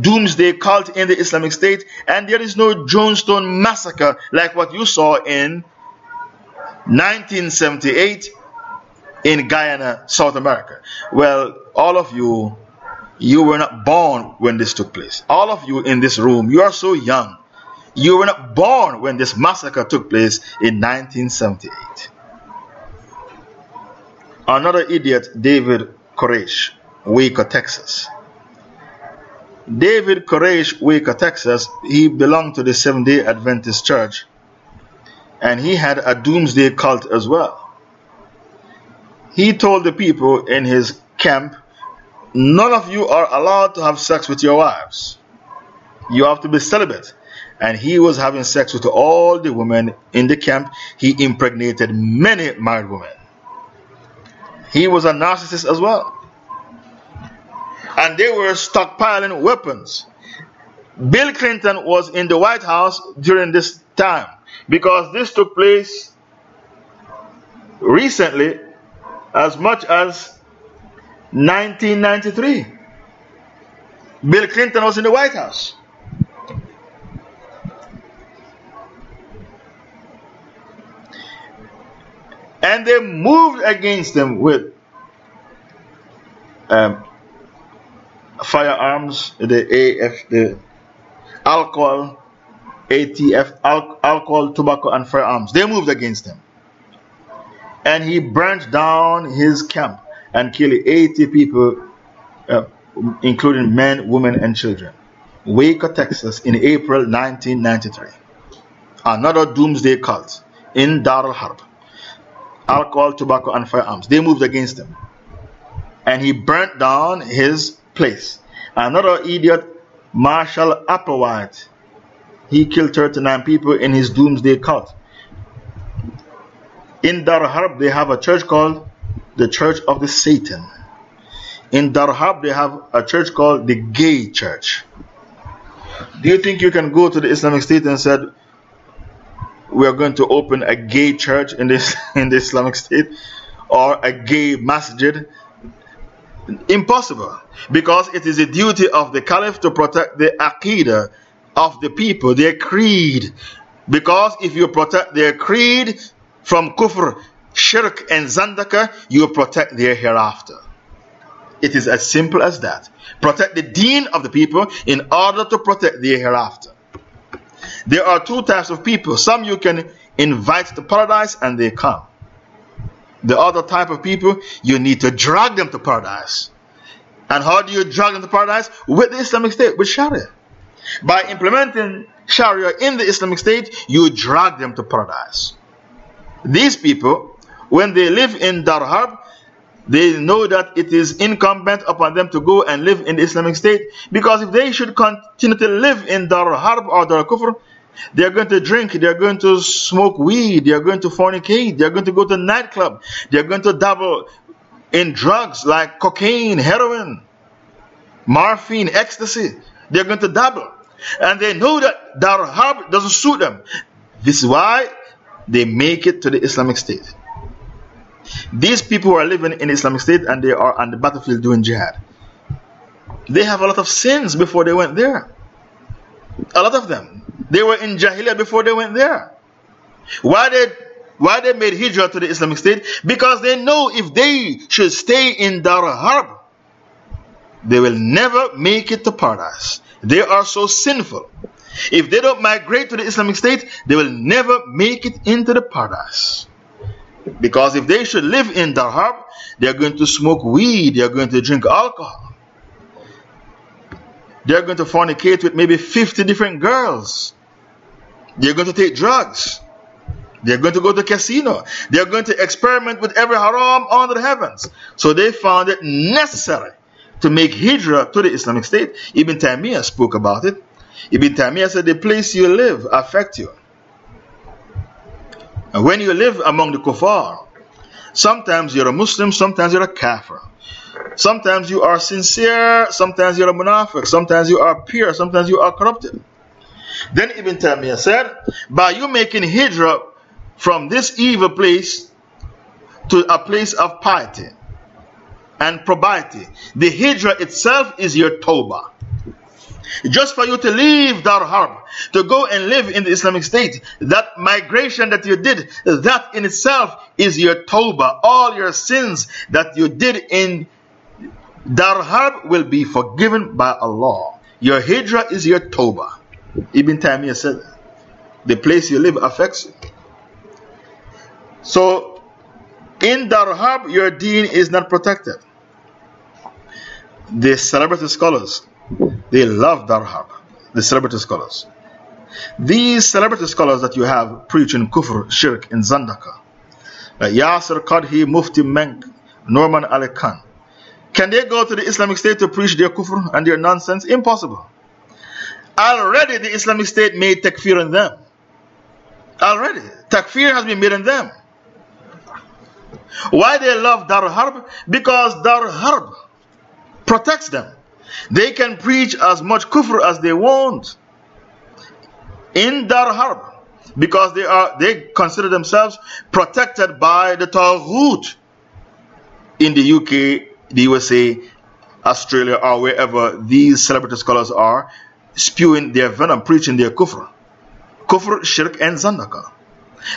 doomsday cult in the Islamic State, and there is no Jonestown massacre like what you saw in 1978 in Guyana, South America. Well, all of you you were not born when this took place. All of you in this room, you are so young. You were not born when this massacre took place in 1978. Another idiot, David Koresh, Waco, Texas. David Koresh, Waco, Texas, he belonged to the Seventh day Adventist Church and he had a doomsday cult as well. He told the people in his camp none of you are allowed to have sex with your wives. You have to be celibate. And he was having sex with all the women in the camp. He impregnated many married women. He was a narcissist as well. And they were stockpiling weapons. Bill Clinton was in the White House during this time because this took place recently as much as 1993. Bill Clinton was in the White House. And they moved against them with um, firearms, the AF, the alcohol, ATF, al alcohol, tobacco, and firearms. They moved against him. And he burnt down his camp and killed 80 people uh, including men, women, and children. Waco, Texas, in April 1993. Another doomsday cult in Dar al Harb. Alcohol, tobacco, and firearms. They moved against him. And he burnt down his place. Another idiot, Marshall Applewhite, he killed 39 people in his doomsday cult. In Dar Harb, they have a church called the Church of the Satan. In Dar Harb, they have a church called the Gay Church. Do you think you can go to the Islamic State and said, we are going to open a gay church in this in the Islamic State or a gay masjid? Impossible, because it is a duty of the Caliph to protect the aqidah of the people, their creed. Because if you protect their creed from kufr, shirk, and zandaka, you protect their hereafter. It is as simple as that. Protect the deen of the people in order to protect their hereafter. There are two types of people. Some you can invite to paradise and they come. The other type of people, you need to drag them to paradise. And how do you drag them to paradise? With the Islamic State, with Sharia. By implementing Sharia in the Islamic State, you drag them to paradise. These people, when they live in Dar Harb, they know that it is incumbent upon them to go and live in the Islamic State because if they should continue to live in Dar Harb or Dar Kufr, they are going to drink, they are going to smoke weed, they are going to fornicate, they are going to go to nightclub, they are going to dabble in drugs like cocaine, heroin, morphine, ecstasy. They are going to dabble. And they know that Dar Harb doesn't suit them. This is why they make it to the Islamic State. These people are living in Islamic State and they are on the battlefield doing jihad, they have a lot of sins before they went there. A lot of them. They were in Jahiliyyah before they went there. Why did why they made hijrah to the Islamic State? Because they know if they should stay in Dar Harb, they will never make it to paradise. They are so sinful. If they don't migrate to the Islamic State, they will never make it into the paradise. Because if they should live in Dar Harb, they are going to smoke weed, they are going to drink alcohol. They are going to fornicate with maybe 50 different girls. They are going to take drugs. They are going to go to casino. They are going to experiment with every haram under the heavens. So they found it necessary to make hijrah to the Islamic State. Ibn Taymiyyah spoke about it. Ibn Taymiyyah said the place you live affect you. And when you live among the kuffar, sometimes you're a Muslim, sometimes you're a kafir. Sometimes you are sincere, sometimes you're a munafiq, sometimes you are pure, sometimes you are corrupted. Then Ibn Taymiyyah said, by you making hijrah from this evil place to a place of piety and probity, the hijrah itself is your tawbah. Just for you to leave Dar Harb, to go and live in the Islamic State, that migration that you did, that in itself is your tawbah. All your sins that you did in Dar Harb will be forgiven by Allah. Your hijrah is your tawbah. Ibn Taymiyyah said. The place you live affects you. So, in Dar Harb, your deen is not protected. The celebrity scholars, they love Dar Harb, the celebrity scholars. These celebrity scholars that you have preaching kufr, shirk, and zandaka, like Yasir Qadhi, Mufti Menk, Nouman Ali Khan, can they go to the Islamic State to preach their kufr and their nonsense? Impossible. Already the Islamic State made takfir in them. Already. Takfir has been made in them. Why they love Dar Harb? Because Dar Harb protects them. They can preach as much kufr as they want in Dar Harb because they are they consider themselves protected by the Taghut in the UK, the USA, Australia, or wherever these celebrity scholars are spewing their venom, preaching their kufr. Kufr, shirk, and zandaka.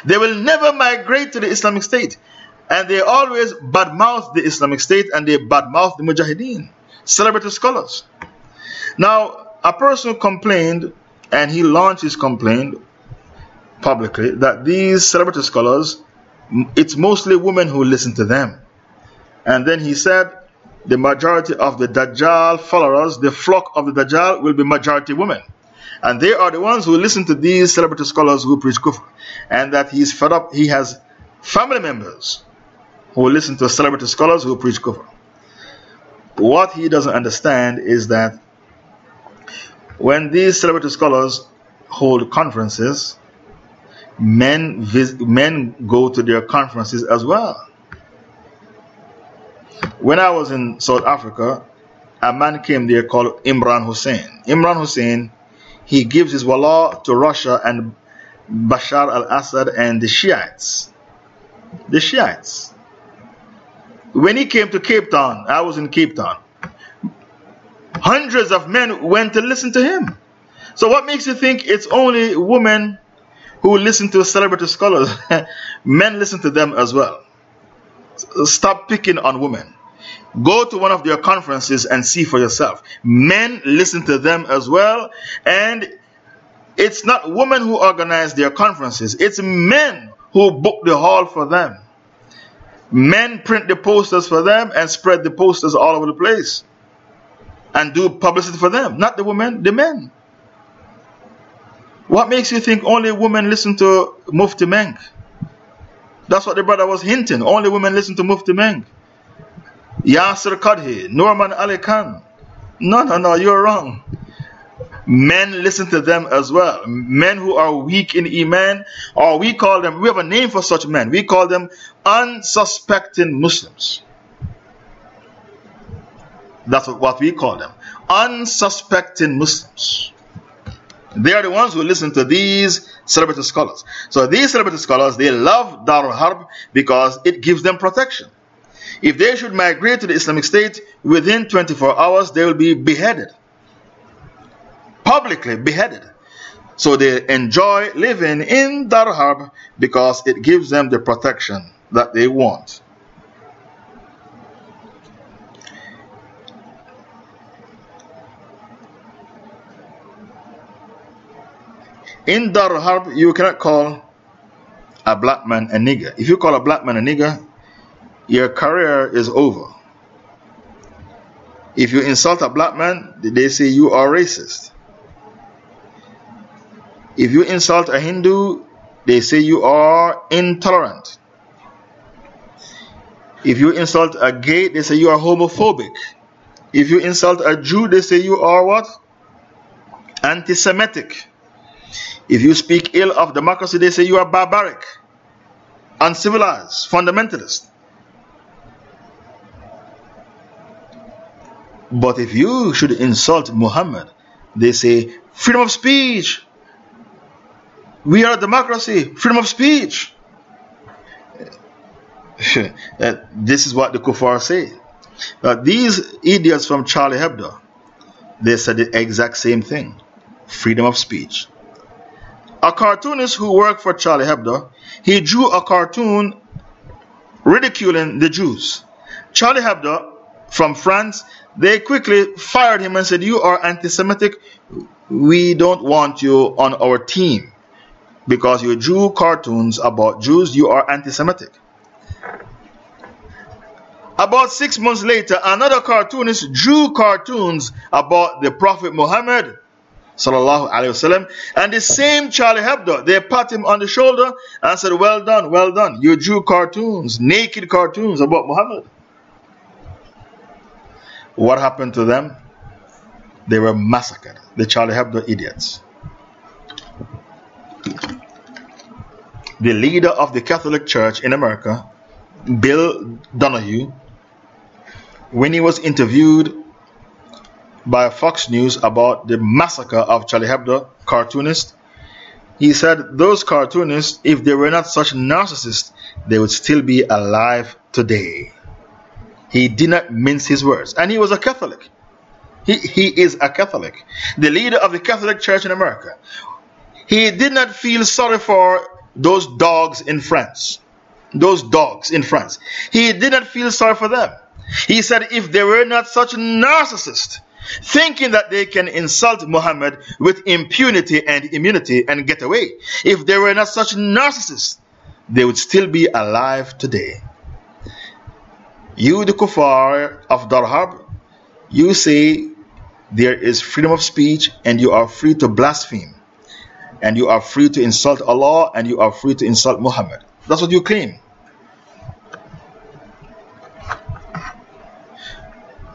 They will never migrate to the Islamic State. And they always badmouth the Islamic State and they badmouth the Mujahideen, celebrity scholars. Now, a person complained and he launched his complaint publicly that these celebrity scholars, it's mostly women who listen to them. And then he said, the majority of the Dajjal followers, the flock of the Dajjal, will be majority women. And they are the ones who listen to these celebrity scholars who preach kufr. And that he's fed up, he has family members who listen to celebrity scholars who preach kufr. What he doesn't understand is that when these celebrity scholars hold conferences, men, men go to their conferences as well. When I was in South Africa, a man came there called Imran Hosein. Imran Hosein, he gives his wallah to Russia and Bashar al Assad and the Shiites. The Shiites. When he came to Cape Town, I was in Cape Town, hundreds of men went to listen to him. So, what makes you think it's only women who listen to celebrity scholars? men listen to them as well. Stop picking on women. Go to one of their conferences and see for yourself. Men listen to them as well. And it's not women who organize their conferences, it's men who book the hall for them. Men print the posters for them and spread the posters all over the place and do publicity for them. Not the women, the men. What makes you think only women listen to Mufti Menk? That's what the brother was hinting. Only women listen to Mufti Menk. Yasir Qadhi, Nouman Ali Khan. No, no, no, you're wrong. Men listen to them as well. Men who are weak in Iman, or we call them, we have a name for such men. We call them unsuspecting Muslims. That's what we call them. Unsuspecting Muslims. They are the ones who listen to these celebrity scholars. So these celebrity scholars, they love Darul Harb because it gives them protection. If they should migrate to the Islamic State within 24 hours, they will be beheaded. Publicly beheaded. So they enjoy living in Darul Harb because it gives them the protection that they want. In Darul Harb, you cannot call a black man a nigger. If you call a black man a nigger, your career is over. If you insult a black man, they say you are racist. If you insult a Hindu, they say you are intolerant. If you insult a gay, they say you are homophobic. If you insult a Jew, they say you are what? Anti Semitic. If you speak ill of democracy, they say you are barbaric, uncivilized, fundamentalist. But if you should insult Muhammad, they say freedom of speech. We are a democracy, freedom of speech. Uh, this is what the kuffar say. But these idiots from Charlie Hebdo, they said the exact same thing freedom of speech. A cartoonist who worked for Charlie Hebdo, he drew a cartoon ridiculing the Jews. Charlie Hebdo from France, they quickly fired him and said, You are anti Semitic. We don't want you on our team because you drew cartoons about Jews. You are anti Semitic. About six months later, another cartoonist drew cartoons about the Prophet Muhammad wasallam. And the same Charlie Hebdo, they pat him on the shoulder and said, "Well done, well done. You drew cartoons, naked cartoons about Muhammad." What happened to them? They were massacred. The Charlie Hebdo idiots. The leader of the Catholic Church in America, Bill Donohue, when he was interviewed by Fox News about the massacre of Charlie Hebdo cartoonists. He said those cartoonists, if they were not such narcissists, they would still be alive today. He did not mince his words. And he was a Catholic. He, he is a Catholic. The leader of the Catholic Church in America. He did not feel sorry for those dogs in France. Those dogs in France. He did not feel sorry for them. He said if they were not such narcissists, thinking that they can insult Muhammad with impunity and immunity and get away. If they were not such narcissists, they would still be alive today. You, the kuffar of Dar Harb, you say there is freedom of speech and you are free to blaspheme. And you are free to insult Allah and you are free to insult Muhammad. That's what you claim.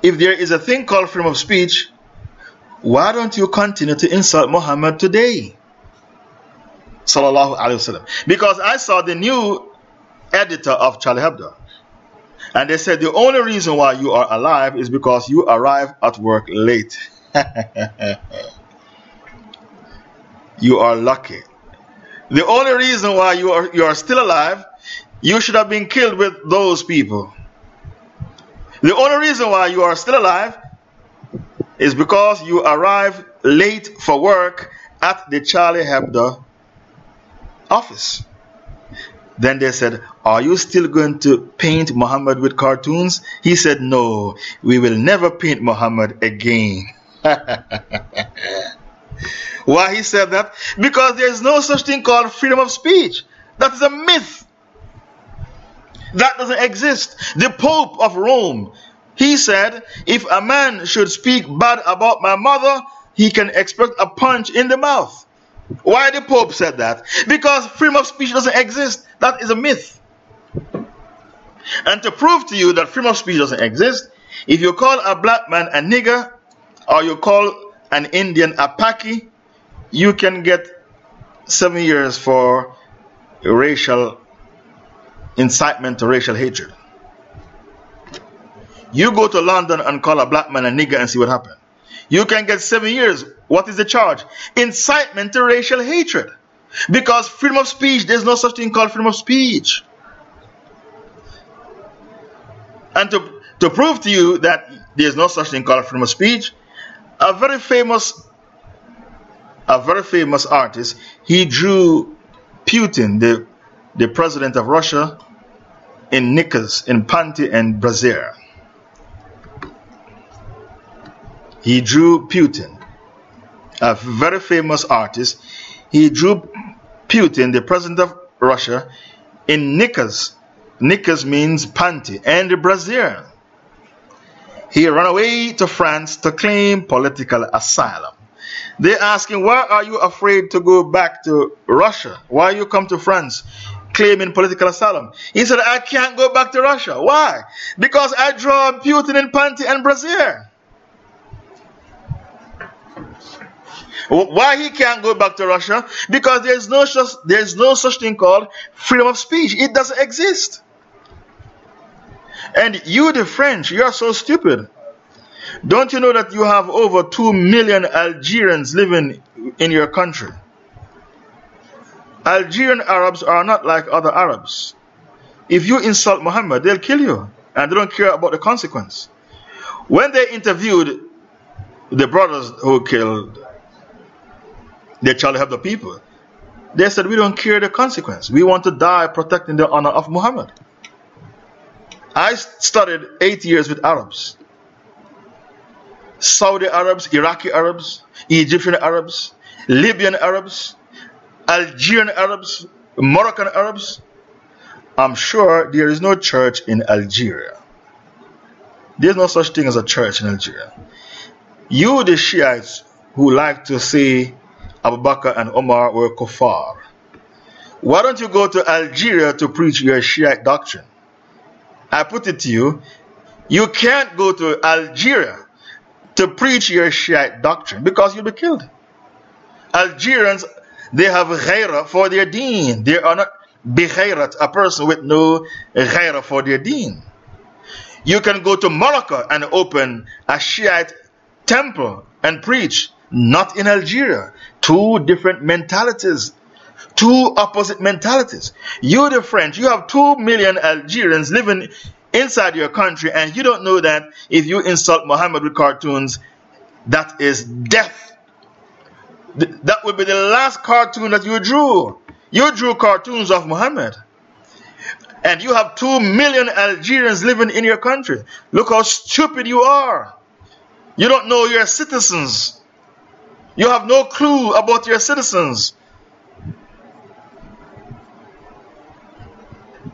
If there is a thing called freedom of speech, why don't you continue to insult Muhammad today? Sallallahu Alaihi Wasallam. Because I saw the new editor of Charlie Hebdo. And they said the only reason why you are alive is because you arrive at work late. you are lucky. The only reason why you are, you are still alive, you should have been killed with those people. The only reason why you are still alive is because you arrived late for work at the Charlie Hebdo office. Then they said, Are you still going to paint Muhammad with cartoons? He said, No, we will never paint Muhammad again. Why he said that? Because there is no such thing called freedom of speech. That is a myth. That doesn't exist. The Pope of Rome, he said, if a man should speak bad about my mother, he can expect a punch in the mouth. Why the Pope said that? Because freedom of speech doesn't exist. That is a myth. And to prove to you that freedom of speech doesn't exist, if you call a black man a nigger or you call an Indian a paki, you can get seven years for racial incitement to racial hatred. You go to London and call a black man a nigger and see what happens. You can get seven years. What is the charge? Incitement to racial hatred. Because freedom of speech, there's no such thing called freedom of speech. And to, to prove to you that there's no such thing called freedom of speech, a very famous a very famous artist, he drew Putin, the, the president of Russia, in knickers, in panty and brassiere. He drew Putin, a very famous artist. He drew Putin, the president of Russia, in knickers. Knickers means panty and brassiere. He ran away to France to claim political asylum. They ask him, Why are you afraid to go back to Russia? Why you come to France claiming political asylum? He said, I can't go back to Russia. Why? Because I draw Putin in panty and brassiere. Why he can't go back to Russia? Because there's no, there's no such thing called freedom of speech. It doesn't exist. And you, the French, you are so stupid. Don't you know that you have over 2 million Algerians living in your country? Algerian Arabs are not like other Arabs. If you insult Muhammad, they'll kill you and they don't care about the consequence. When they interviewed the brothers who killed the Charlie Hebdo people. They said, We don't care the consequence. We want to die protecting the honor of Muhammad. I studied eight years with Arabs Saudi Arabs, Iraqi Arabs, Egyptian Arabs, Libyan Arabs, Algerian Arabs, Moroccan Arabs. I'm sure there is no church in Algeria. There's no such thing as a church in Algeria. You, the Shiites, who like to say Abu Bakr and Omar were kuffar. Why don't you go to Algeria to preach your Shiite doctrine? I put it to you, you can't go to Algeria to preach your Shiite doctrine because you'll be killed. Algerians, they have ghaira for their deen. They are not bighairat, a person with no ghaira for their deen. You can go to Morocco and open a Shiite temple and preach not in Algeria. Two different mentalities. Two opposite mentalities. You, the French, you have two million Algerians living inside your country, and you don't know that if you insult Muhammad with cartoons, that is death. That would be the last cartoon that you drew. You drew cartoons of Muhammad. And you have two million Algerians living in your country. Look how stupid you are. You don't know your citizens. You have no clue about your citizens.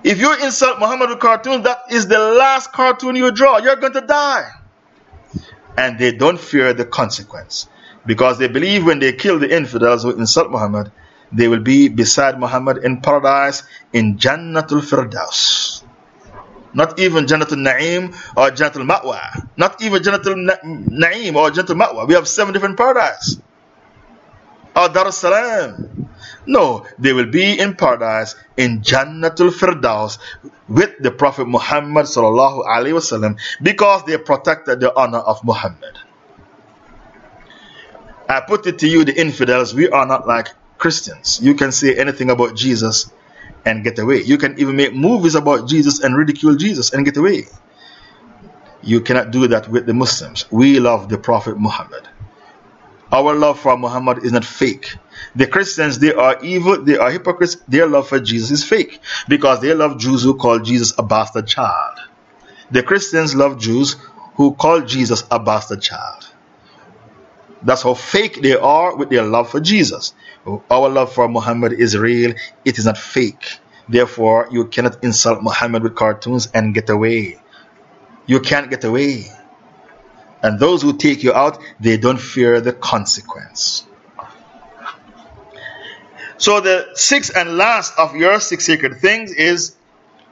If you insult Muhammad with cartoons, that is the last cartoon you draw. You're going to die. And they don't fear the consequence. Because they believe when they kill the infidels who insult Muhammad, they will be beside Muhammad in paradise in Jannatul Firdaus. Not even Jannatul Na'im or Jannatul Ma'wa. Not even Jannatul Na'im or Jannatul Ma'wa. We have seven different paradises. Dar es Salaam. No, they will be in paradise in Jannatul Firdaus with the Prophet Muhammad sallallahu alaihi wasallam because they protected the honor of Muhammad. I put it to you, the infidels, we are not like Christians. You can say anything about Jesus and get away. You can even make movies about Jesus and ridicule Jesus and get away. You cannot do that with the Muslims. We love the Prophet Muhammad. Our love for Muhammad is not fake. The Christians, they are evil, they are hypocrites. Their love for Jesus is fake because they love Jews who call Jesus a bastard child. The Christians love Jews who call Jesus a bastard child. That's how fake they are with their love for Jesus. Our love for Muhammad is real, it is not fake. Therefore, you cannot insult Muhammad with cartoons and get away. You can't get away. And those who take you out, they don't fear the consequence. So, the sixth and last of your six sacred things is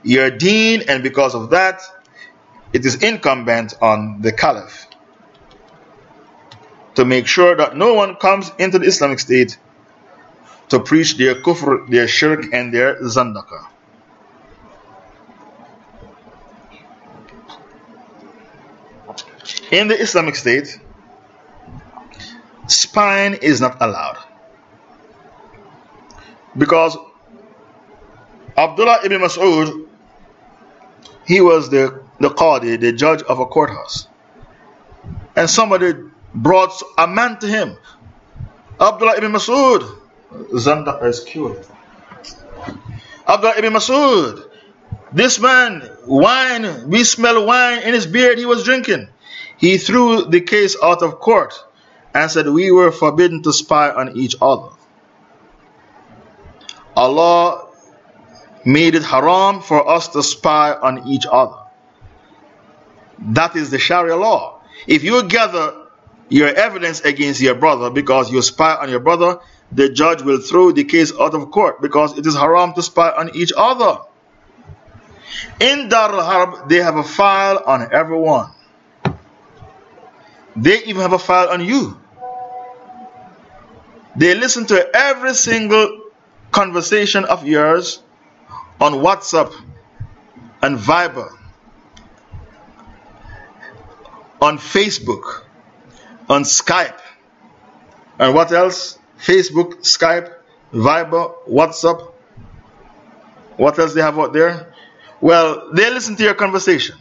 your deen, and because of that, it is incumbent on the caliph to make sure that no one comes into the Islamic State to preach their kufr, their shirk, and their zandaka. In the Islamic State, spying is not allowed. Because Abdullah ibn Mas'ud, he was the, the qadi, the judge of a courthouse. And somebody brought a man to him. Abdullah ibn Mas'ud. Zandaq is cured. Abdullah ibn Mas'ud. This man, wine, we smell wine in his beard he was drinking. He threw the case out of court and said, We were forbidden to spy on each other. Allah made it haram for us to spy on each other. That is the Sharia law. If you gather your evidence against your brother because you spy on your brother, the judge will throw the case out of court because it is haram to spy on each other. In Dar al Harb, they have a file on everyone. They even have a file on you. They listen to every single conversation of yours on WhatsApp and Viber, on Facebook on Skype. And what else? Facebook, Skype, Viber, WhatsApp. What else they have out there? Well, they listen to your conversation.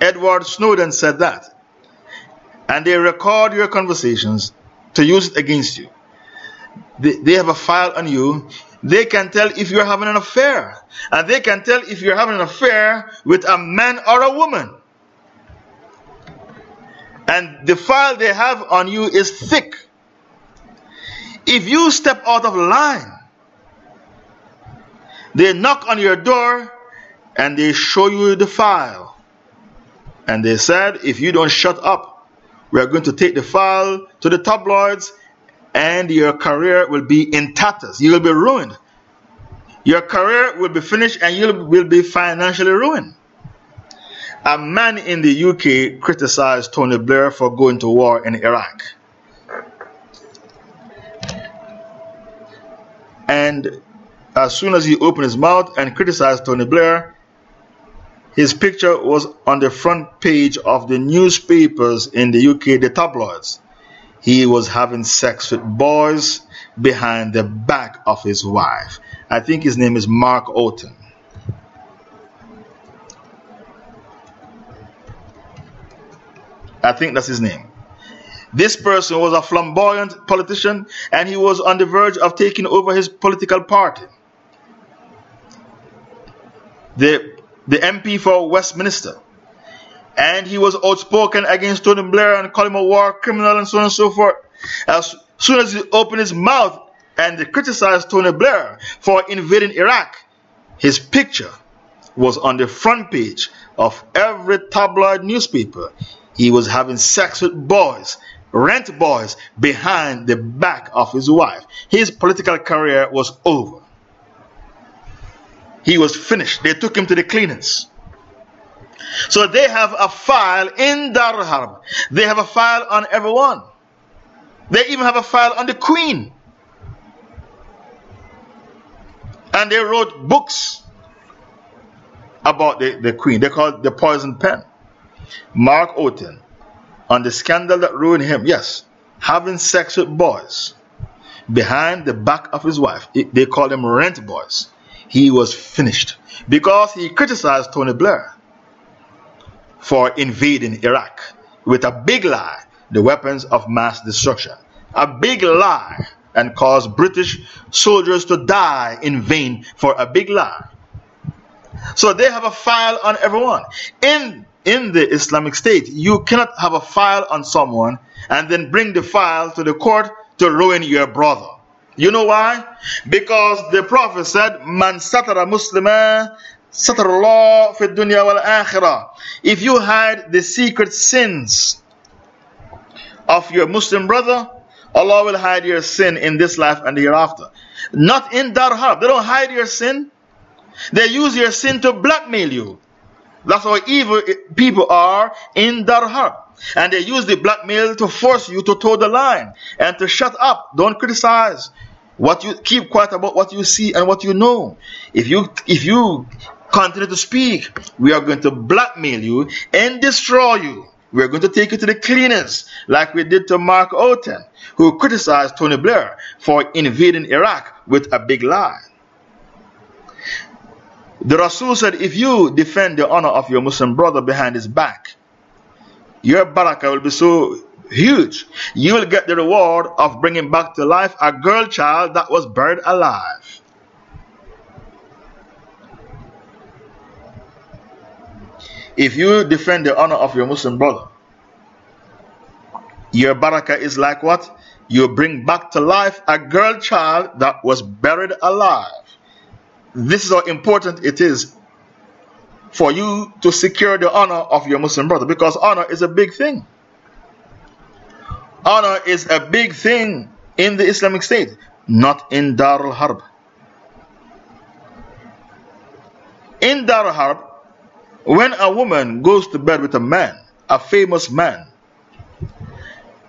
Edward Snowden said that. And they record your conversations to use it against you. They, they have a file on you. They can tell if you're having an affair. And they can tell if you're having an affair with a man or a woman. And the file they have on you is thick. If you step out of line, they knock on your door and they show you the file. And they said, if you don't shut up, we are going to take the file to the tabloids and your career will be in tatters. You will be ruined. Your career will be finished and you will be financially ruined. A man in the UK criticized Tony Blair for going to war in Iraq. And as soon as he opened his mouth and criticized Tony Blair, his picture was on the front page of the newspapers in the UK, the tabloids. He was having sex with boys behind the back of his wife. I think his name is Mark Oaten. I think that's his name. This person was a flamboyant politician and he was on the verge of taking over his political party. The, the MP for Westminster. And he was outspoken against Tony Blair and called him a war criminal and so on and so forth. As soon as he opened his mouth and criticized Tony Blair for invading Iraq, His picture was on the front page of every tabloid newspaper. He was having sex with boys, rent boys, behind the back of his wife. His political career was over. He was finished. They took him to the cleaners. So they have a file in Dar Harb. They have a file on everyone. They even have a file on the queen. And they wrote books about the, the queen. They called the poison pen. Mark Oaten, on the scandal that ruined him, yes, having sex with boys behind the back of his wife. They call them rent boys. He was finished because he criticized Tony Blair for invading Iraq with a big lie the weapons of mass destruction. A big lie and caused British soldiers to die in vain for a big lie. So they have a file on everyone. In, in the Islamic State, you cannot have a file on someone and then bring the file to the court to ruin your brother. You know why? Because the Prophet said, Man satara muslima satara Allah fi dunya wal akhirah. If you hide the secret sins of your Muslim brother, Allah will hide your sin in this life and the hereafter. Not in Dar Harb. They don't hide your sin. They use your sin to blackmail you. That's how evil people are in Dar Harb. And they use the blackmail to force you to toe the line and to shut up. Don't criticize. What you keep quiet about what you see and what you know. If you if you continue to speak, we are going to blackmail you and destroy you. We are going to take you to the cleaners, like we did to Mark Oaten, who criticized Tony Blair for invading Iraq with a big lie. The Rasul said, if you defend the honor of your Muslim brother behind his back, your barakah will be so huge. You will get the reward of bringing back to life a girl child that was buried alive. If you defend the honor of your Muslim brother, your barakah is like what? You bring back to life a girl child that was buried alive. This is how important it is for you to secure the honor of your Muslim brother because honor is a big thing. Honor is a big thing in the Islamic State, not in Dar al Harb. In Dar al Harb, when a woman goes to bed with a man, a famous man,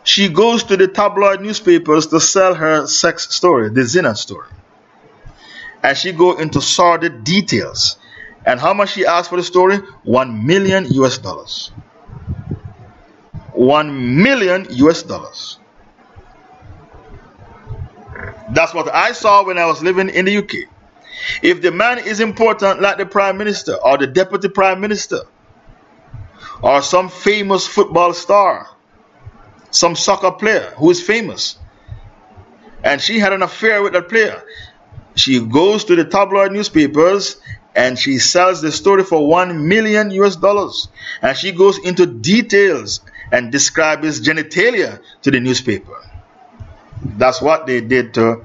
she goes to the tabloid newspapers to sell her sex story, the zina story and she go into sordid details. And how much she asked for the story? One million US dollars. One million US dollars. That's what I saw when I was living in the UK. If the man is important, like the Prime Minister or the Deputy Prime Minister, or some famous football star, some soccer player who is famous, and she had an affair with that player, she goes to the tabloid newspapers and she sells the story for 1 million US dollars. And she goes into details and describes his genitalia to the newspaper. That's what they did to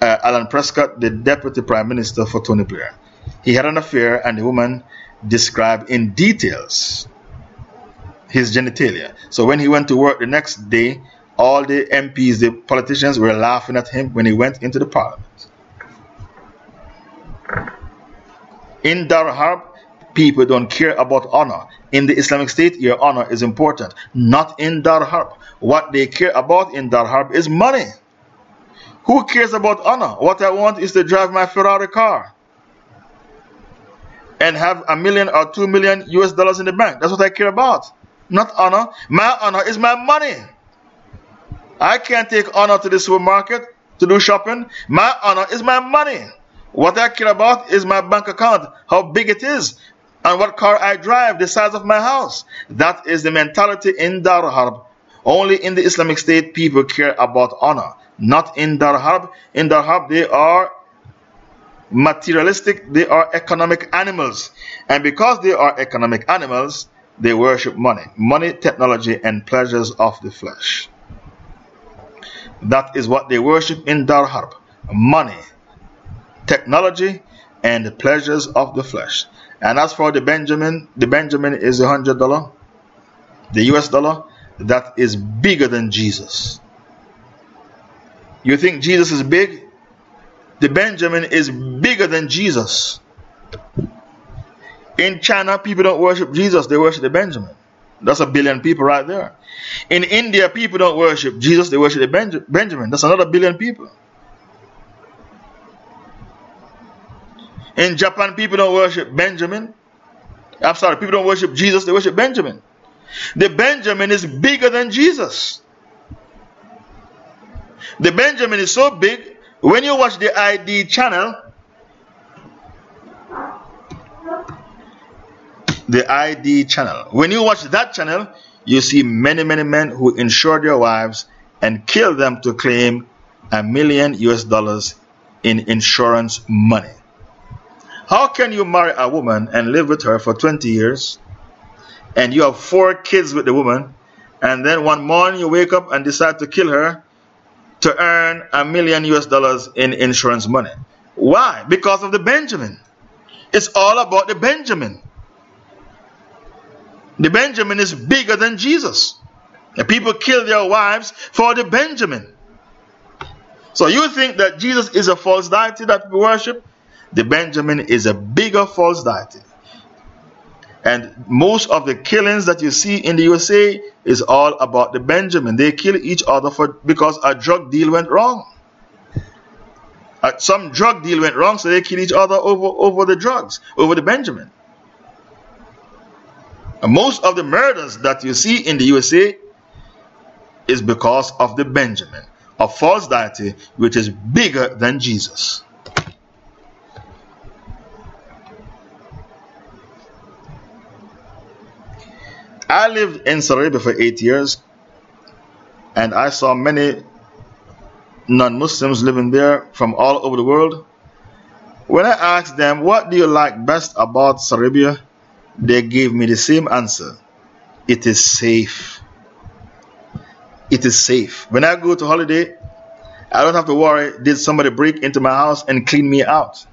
uh, Alan Prescott, the deputy prime minister for Tony Blair. He had an affair, and the woman described in details his genitalia. So when he went to work the next day, all the MPs, the politicians were laughing at him when he went into the parliament. In Dar people don't care about honor. In the Islamic State, your honor is important. Not in Dar Harb. What they care about in Dar Harb is money. Who cares about honor? What I want is to drive my Ferrari car and have a million or two million US dollars in the bank. That's what I care about. Not honor. My honor is my money. I can't take honor to the supermarket to do shopping. My honor is my money. What I care about is my bank account, how big it is, and what car I drive, the size of my house. That is the mentality in Dar Harb. Only in the Islamic State people care about honor. Not in Dar Harb. In Dar Harb, they are materialistic, they are economic animals. And because they are economic animals, they worship money. Money, technology, and pleasures of the flesh. That is what they worship in Dar Harb. Money technology, and the pleasures of the flesh. And as for the Benjamin, the Benjamin is a hundred dollar, the US dollar, that is bigger than Jesus. You think Jesus is big? The Benjamin is bigger than Jesus. In China, people don't worship Jesus, they worship the Benjamin. That's a billion people right there. In India, people don't worship Jesus, they worship the Benj Benjamin. That's another billion people. In Japan, people don't worship Benjamin. I'm sorry, people don't worship Jesus, they worship Benjamin. The Benjamin is bigger than Jesus. The Benjamin is so big, when you watch the ID channel, the ID channel, when you watch that channel, you see many, many men who insured their wives and killed them to claim a million US dollars in insurance money. How can you marry a woman and live with her for 20 years and you have four kids with the woman and then one morning you wake up and decide to kill her to earn a million US dollars in insurance money? Why? Because of the Benjamin. It's all about the Benjamin. The Benjamin is bigger than Jesus. And people kill their wives for the Benjamin. So you think that Jesus is a false deity that we worship? The Benjamin is a bigger false deity. And most of the killings that you see in the USA is all about the Benjamin. They kill each other for because a drug deal went wrong. Uh, some drug deal went wrong, so they kill each other over, over the drugs, over the Benjamin. And Most of the murders that you see in the USA is because of the Benjamin, a false deity which is bigger than Jesus. I lived in Saudi Arabia for eight years and I saw many non Muslims living there from all over the world. When I asked them, What do you like best about Saudi Arabia? They gave me the same answer it is safe. It is safe. When I go to holiday, I don't have to worry did somebody break into my house and clean me out?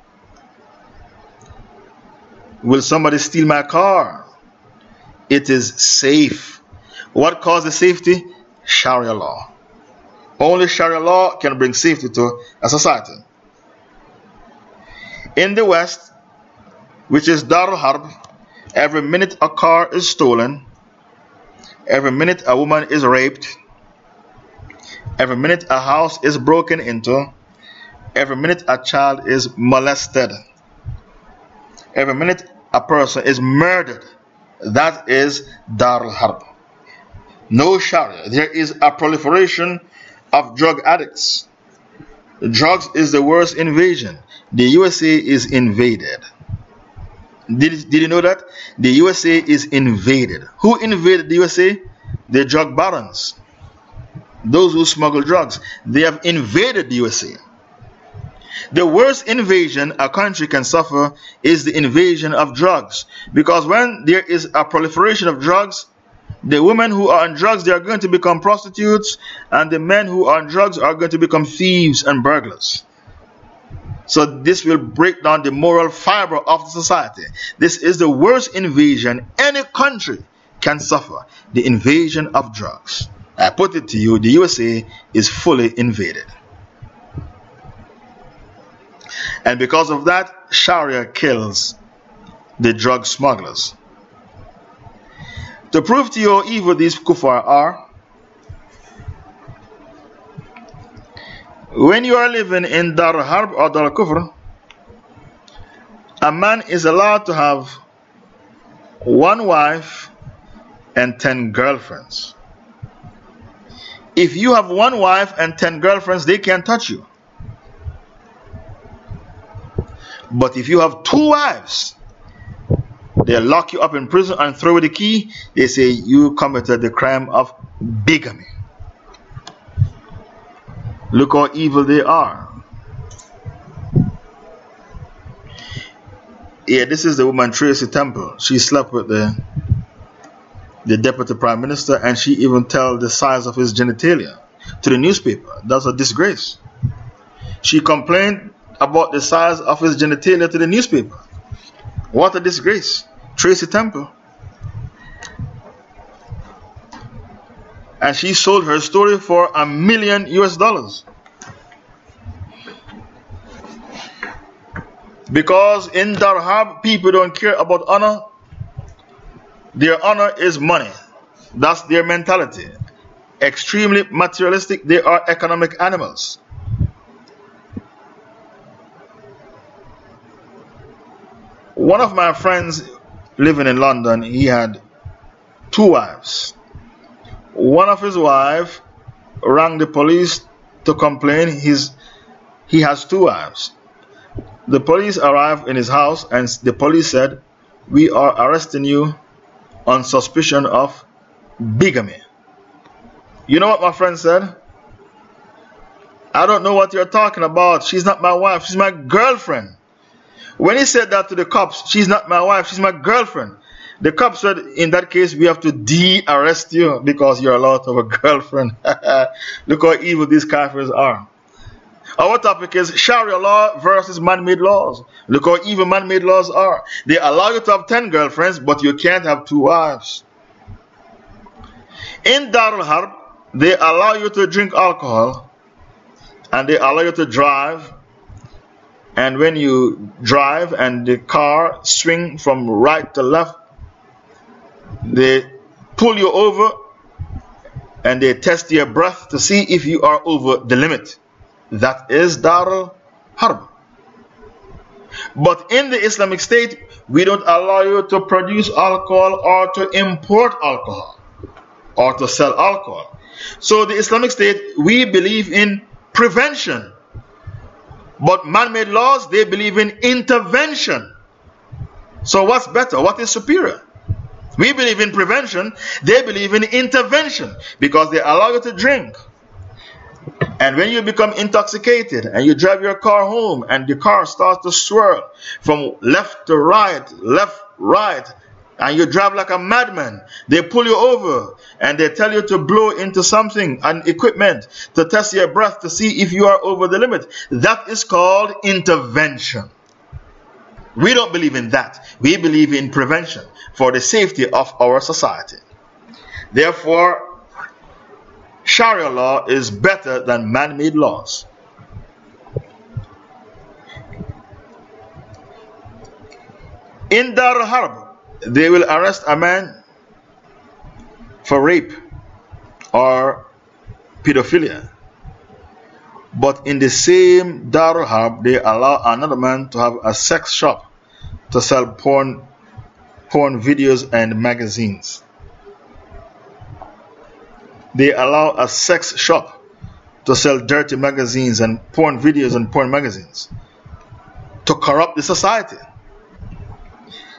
Will somebody steal my car? It is safe. What causes safety? Sharia law. Only Sharia law can bring safety to a society. In the West, which is Darul Harb, Every minute a car is stolen, every minute a woman is raped, every minute a house is broken into, every minute a child is molested, every minute a person is murdered. That is Darul Harb. No Sharia. There is a proliferation of drug addicts. Drugs is the worst invasion. The USA is invaded. Did, did you know that? The USA is invaded. Who invaded the USA? The drug barons. Those who smuggle drugs. They have invaded the USA. The worst invasion a country can suffer is the invasion of drugs. Because when there is a proliferation of drugs, the women who are on drugs they are going to become prostitutes, and the men who are on drugs are going to become thieves and burglars. So this will break down the moral fiber of the society. This is the worst invasion any country can suffer the invasion of drugs. I put it to you the USA is fully invaded. And because of that, Sharia kills the drug smugglers. To prove to you how evil these kuffar are, When you are living in Dar Harb or Dar Kufr, a man is allowed to have one wife and ten girlfriends. If you have one wife and ten girlfriends, they can't touch you. But if you have two wives, they lock you up in prison and throw the key. They say you committed the crime of bigamy. Look how evil they are. Yeah, this is the woman Tracey Temple. She slept with the the deputy prime minister and she even tell the size of his genitalia to the newspaper. That's a disgrace. She complained about the size of his genitalia to the newspaper. What a disgrace. Tracey Temple. And she sold her story for a million US dollars. Because in Dar Harb, people don't care about honor. Their honor is money. That's their mentality. Extremely materialistic, they are economic animals. One of my friends living in London, he had two wives. One of his wives rang the police to complain he's, he has two wives. The police arrived in his house and the police said, We are arresting you on suspicion of bigamy. You know what my friend said? I don't know what you're talking about. She's not my wife, she's my girlfriend. When he said that to the cops, she's not my wife, she's my girlfriend. The cops said, in that case, we have to de arrest you because you're a lot of a girlfriend. Look how evil these kafirs are. Our topic is Sharia law versus man made laws. Look how evil man made laws are. They allow you to have 10 girlfriends, but you can't have two wives. In Darul Harb, they allow you to drink alcohol and they allow you to drive and when you drive and the car swing from right to left, they pull you over and they test your breath to see if you are over the limit. That is Dar al Harb. But in the Islamic State, we don't allow you to produce alcohol or to import alcohol or to sell alcohol. So, the Islamic State, we believe in prevention but man made laws, they believe in intervention. So, what's better? What is superior? We believe in prevention, they believe in intervention because they allow you to drink. And when you become intoxicated and you drive your car home and the car starts to swirl from left to right, left, right, and you drive like a madman. They pull you over and they tell you to blow into something, an equipment, to test your breath to see if you are over the limit. That is called intervention. We don't believe in that. We believe in prevention for the safety of our society. Therefore, Sharia law is better than man made laws. In Dar Harb, they will arrest a man for rape or pedophilia. But in the same Darul Harb, they allow another man to have a sex shop to sell porn, porn videos and magazines. They allow a sex shop to sell dirty magazines and porn videos and porn magazines to corrupt the society.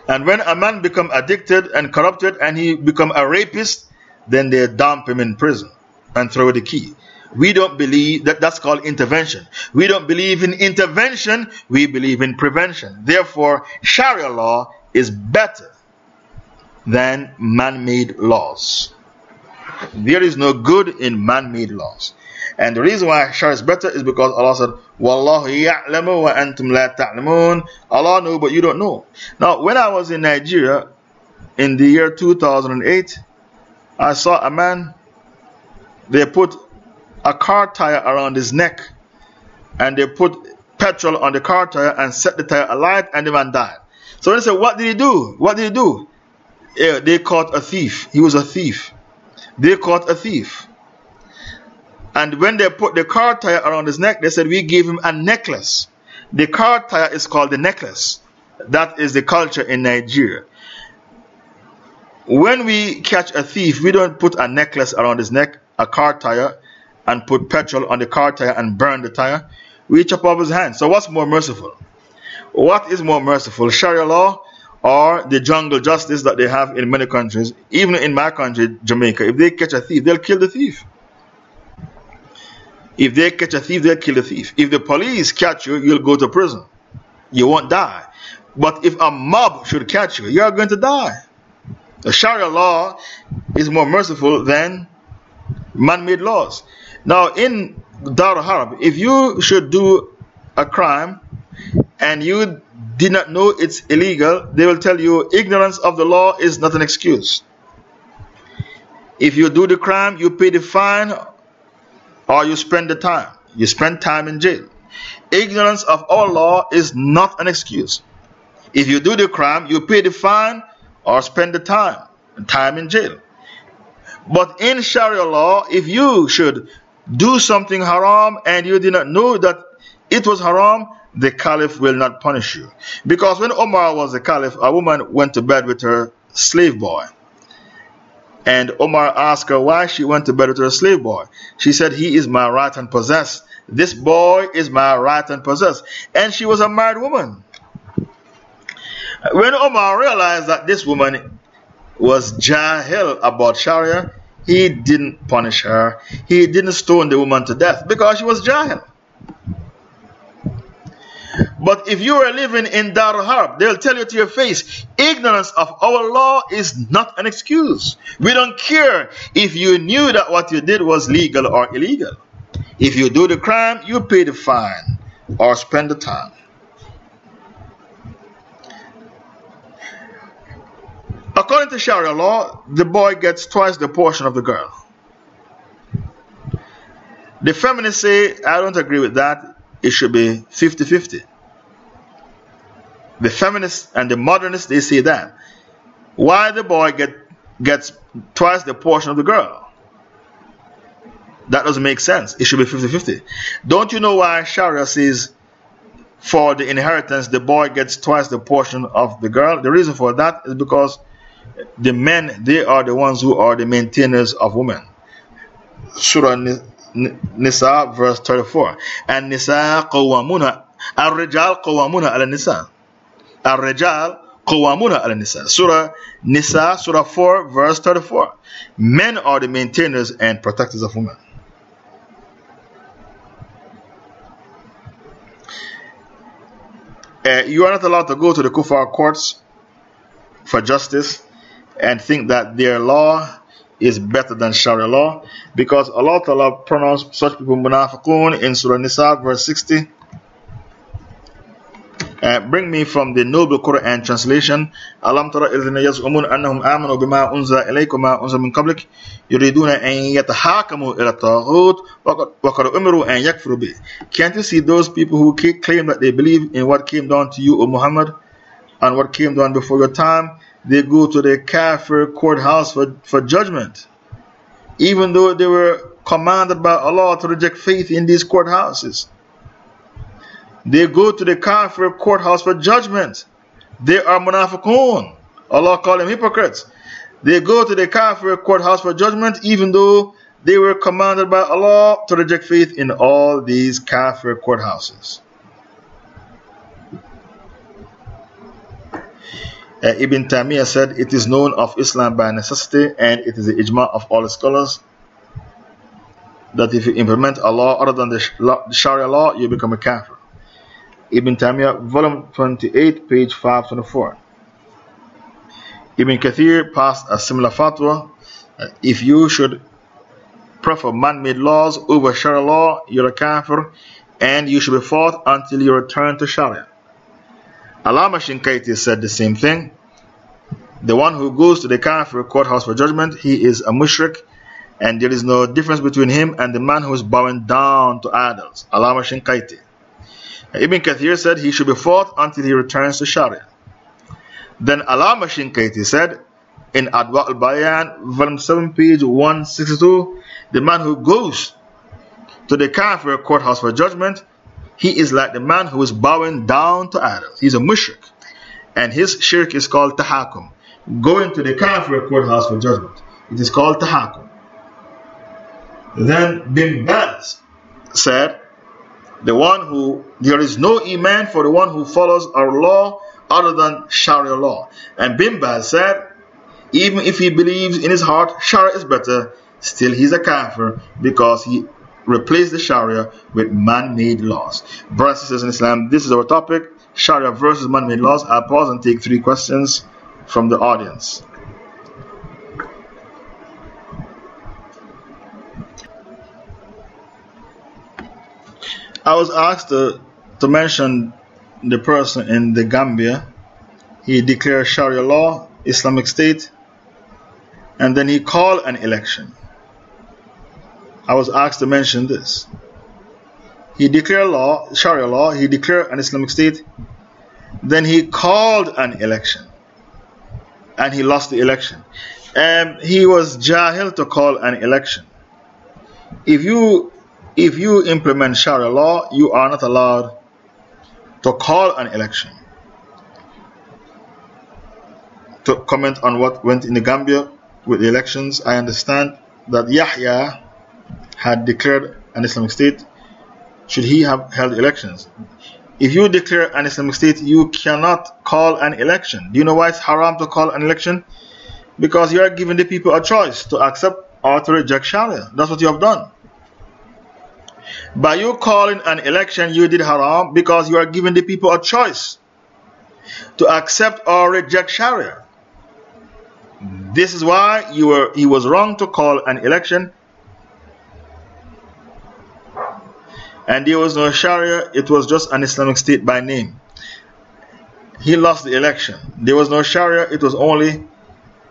And when a man become addicted and corrupted and he become a rapist, then they dump him in prison and throw the key. We don't believe that that's called intervention. We don't believe in intervention, we believe in prevention. Therefore, Sharia law is better than man made laws. There is no good in man made laws. And the reason why Sharia is better is because Allah said, Wallahu ya'lamu wa antum la ta'lamun. Allah know, but you don't know. Now, when I was in Nigeria in the year 2008, I saw a man, they put a car tire around his neck and they put petrol on the car tire and set the tire alight and the man died. So they said, What did he do? What did he do? Yeah, they caught a thief. He was a thief. They caught a thief. And when they put the car tire around his neck, they said, We gave him a necklace. The car tire is called the necklace. That is the culture in Nigeria. When we catch a thief, we don't put a necklace around his neck, a car tire, and put petrol on the car tire and burn the tire. We chop off his hand. So, what's more merciful? What is more merciful, Sharia law or the jungle justice that they have in many countries? Even in my country, Jamaica, if they catch a thief, they'll kill the thief. If they catch a thief, they'll kill the thief. If the police catch you, you'll go to prison. You won't die. But if a mob should catch you, you are going to die. The Sharia law is more merciful than man made laws. Now, in Dar al-Harb, if you should do a crime and you did not know it's illegal, they will tell you ignorance of the law is not an excuse. If you do the crime, you pay the fine or you spend the time. You spend time in jail. Ignorance of all law is not an excuse. If you do the crime, you pay the fine or spend the time, time in jail. But in Sharia law, if you should do something haram and you did not know that it was haram, the caliph will not punish you. Because when Omar was the caliph, a woman went to bed with her slave boy. And Omar asked her why she went to bed with her slave boy. She said, He is my right and possessed. This boy is my right and possessed. And she was a married woman. When Omar realized that this woman was jahil about Sharia, he didn't punish her. He didn't stone the woman to death because she was jahil. But if you are living in Dar Harb, they'll tell you to your face, ignorance of our law is not an excuse. We don't care if you knew that what you did was legal or illegal. If you do the crime, you pay the fine or spend the time. According to Sharia law, the boy gets twice the portion of the girl. The feminists say, I don't agree with that. It should be 50 50. The feminists and the modernists, they say that. Why the boy get, gets twice the portion of the girl? That doesn't make sense. It should be 50 50. Don't you know why Sharia says for the inheritance the boy gets twice the portion of the girl? The reason for that is because the men, they are the ones who are the maintainers of women. Surah Nisa, verse 34. And Nisa qawwamuna, al-rijal qawwamuna ala-nisa. Al-Rijal Qawamuna al Nisa. Surah Nisa, Surah 4, verse 34. Men are the maintainers and protectors of women. Uh, you are not allowed to go to the Kufar courts for justice and think that their law is better than Sharia law because Allah Ta'ala pronounced such people munafiqun in Surah Nisa, verse 60. Uh, bring me from the Noble Quran translation. ألم تر الذين يزعمون أنهم آمنوا بما أنزل إليك وما أنزل من قبلك يريدون أن يتحاكموا إلى الطاغوت وقد أمروا أن يكفروا به. Can't you see those people who claim that they believe in what came down to you, O Muhammad, and what came down before your time? They go to the Kafir courthouse for, for judgment, even though they were commanded by Allah to reject faith in these courthouses. They go to the Kafir courthouse for judgment. They are munafiqun. Allah called them hypocrites. They go to the Kafir courthouse for judgment even though they were commanded by Allah to reject faith in all these Kafir courthouses. Uh, Ibn Taymiyyah said, It is known of Islam by necessity and it is the ijma of all scholars that if you implement a law other than the Sharia law, you become a kafir. Ibn Taymiyyah, volume 28, page 524. Ibn Kathir passed a similar fatwa. If you should prefer man made laws over Sharia law, you're a kafir and you should be fought until you return to Sharia. Alama Shinkaiti said the same thing. The one who goes to the kafir courthouse for judgment, he is a mushrik and there is no difference between him and the man who is bowing down to idols. Alama Shinkaiti. Ibn Kathir said he should be fought until he returns to Sharia. Then Alama Shinkaiti said in Adwa al Bayan, volume 7, page 162, the man who goes to the Kafir courthouse for judgment, he is like the man who is bowing down to idols. He's a mushrik. And his shirk is called tahakum. Going to the Kafir courthouse for judgment. It is called tahakum. Then Bin Baz said, the one who, there is no Iman for the one who follows our law other than Sharia law. And Bin Baz said, even if he believes in his heart Sharia is better, still he's a kafir because he replaced the Sharia with man made laws. Brothers and sisters in Islam, this is our topic Sharia versus man made laws. I'll pause and take three questions from the audience. I was asked to, to mention the person in the Gambia. He declared Sharia law, Islamic State, and then he called an election. I was asked to mention this. He declared law, Sharia law, he declared an Islamic State, then he called an election, and he lost the election. And he was jahil to call an election. If you if you implement Sharia law, you are not allowed to call an election. To comment on what went in the Gambia with the elections, I understand that Yahya had declared an Islamic State. Should he have held elections? If you declare an Islamic State, you cannot call an election. Do you know why it's haram to call an election? Because you are giving the people a choice to accept or to reject Sharia. That's what you have done. By you calling an election, you did haram because you are giving the people a choice to accept or reject Sharia. This is why you were, he was wrong to call an election. And there was no Sharia, it was just an Islamic state by name. He lost the election. There was no Sharia, it was only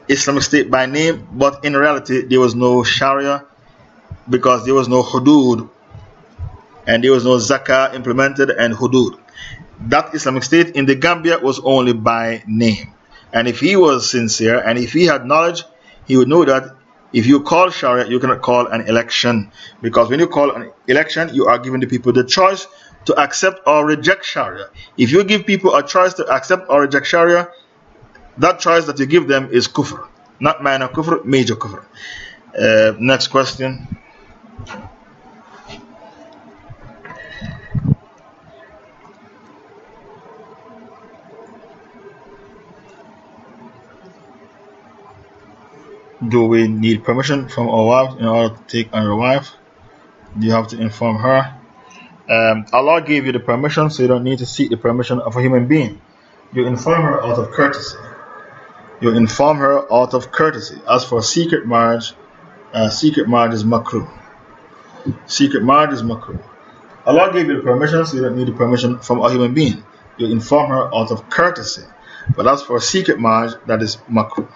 Islamic state by name, but in reality, there was no Sharia because there was no hudud and there was no zakah implemented and hudud. That Islamic State in the Gambia was only by name. And if he was sincere and if he had knowledge, he would know that if you call Sharia, you cannot call an election. Because when you call an election, you are giving the people the choice to accept or reject Sharia. If you give people a choice to accept or reject Sharia, that choice that you give them is kufr. Not minor kufr, major kufr. Uh, next question. Do we need permission from our wife in order to take on your wife? Do you have to inform her? Um, Allah gave you the permission, so you don't need to seek the permission of a human being. You inform her out of courtesy. You inform her out of courtesy. As for secret marriage, uh, secret marriage is makruh. Secret marriage is makruh. Allah gave you the permission, so you don't need the permission from a human being. You inform her out of courtesy. But as for secret marriage, that is makruh.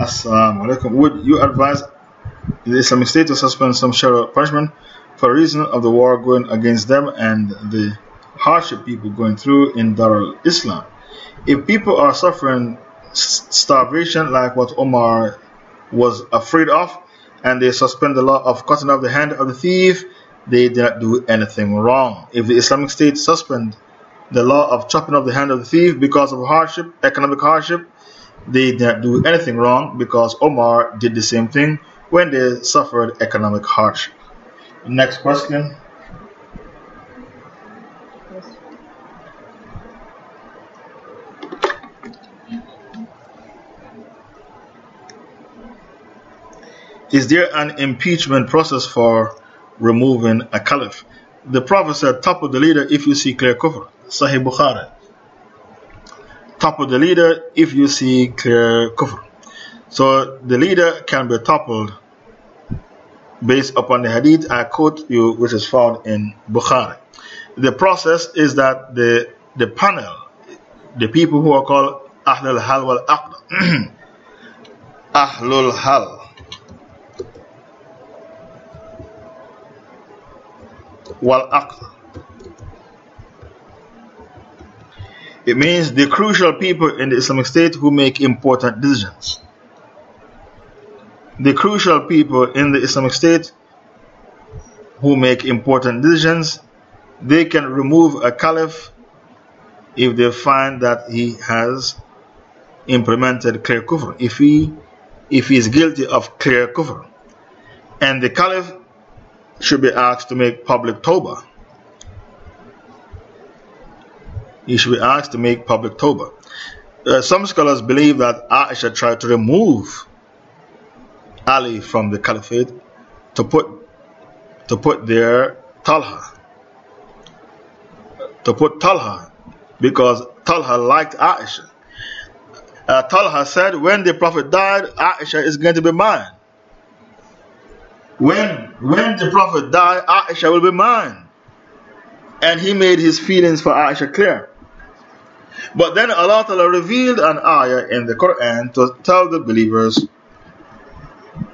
Assalamu alaikum. Would you advise the Islamic State to suspend some Sharia punishment for reason of the war going against them and the hardship people going through in Darul Islam? If people are suffering starvation like what Omar was afraid of, and they suspend the law of cutting off the hand of the thief, they did not do anything wrong. If the Islamic State suspend the law of chopping off the hand of the thief because of hardship, economic hardship, they didn't do anything wrong because Omar did the same thing when they suffered economic hardship. Next question. Is there an impeachment process for removing a caliph? The Prophet said, Topple the leader if you see clear kufr. Sahih Bukhari topple the leader if you see clear kufr. So the leader can be toppled based upon the hadith I quote you, which is found in Bukhari. The process is that the, the panel, the people who are called Ahlul Hal wal Aqd, Ahlul Hal wal It means the crucial people in the Islamic State who make important decisions. The crucial people in the Islamic State who make important decisions, they can remove a caliph if they find that he has implemented clear kufr. If he, if he is guilty of clear kufr. And the caliph should be asked to make public tawbah he should be asked to make public tawbah. Uh, some scholars believe that Aisha tried to remove Ali from the caliphate to put to put there Talha. To put Talha because Talha liked Aisha. Uh, Talha said, When the Prophet died, Aisha is going to be mine. When, when the Prophet died, Aisha will be mine. And he made his feelings for Aisha clear. But then Allah Ta'ala revealed an ayah in the Quran to tell the believers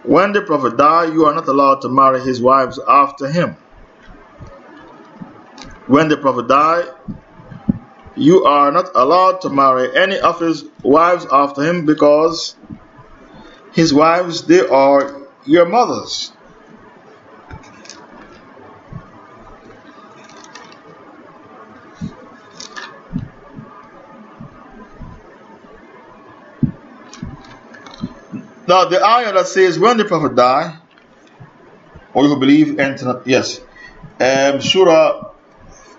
when the Prophet died, you are not allowed to marry his wives after him. When the Prophet died, you are not allowed to marry any of his wives after him because his wives, they are your mothers. Now, the ayah that says, when the Prophet died, or you believe, enter, yes, um, Surah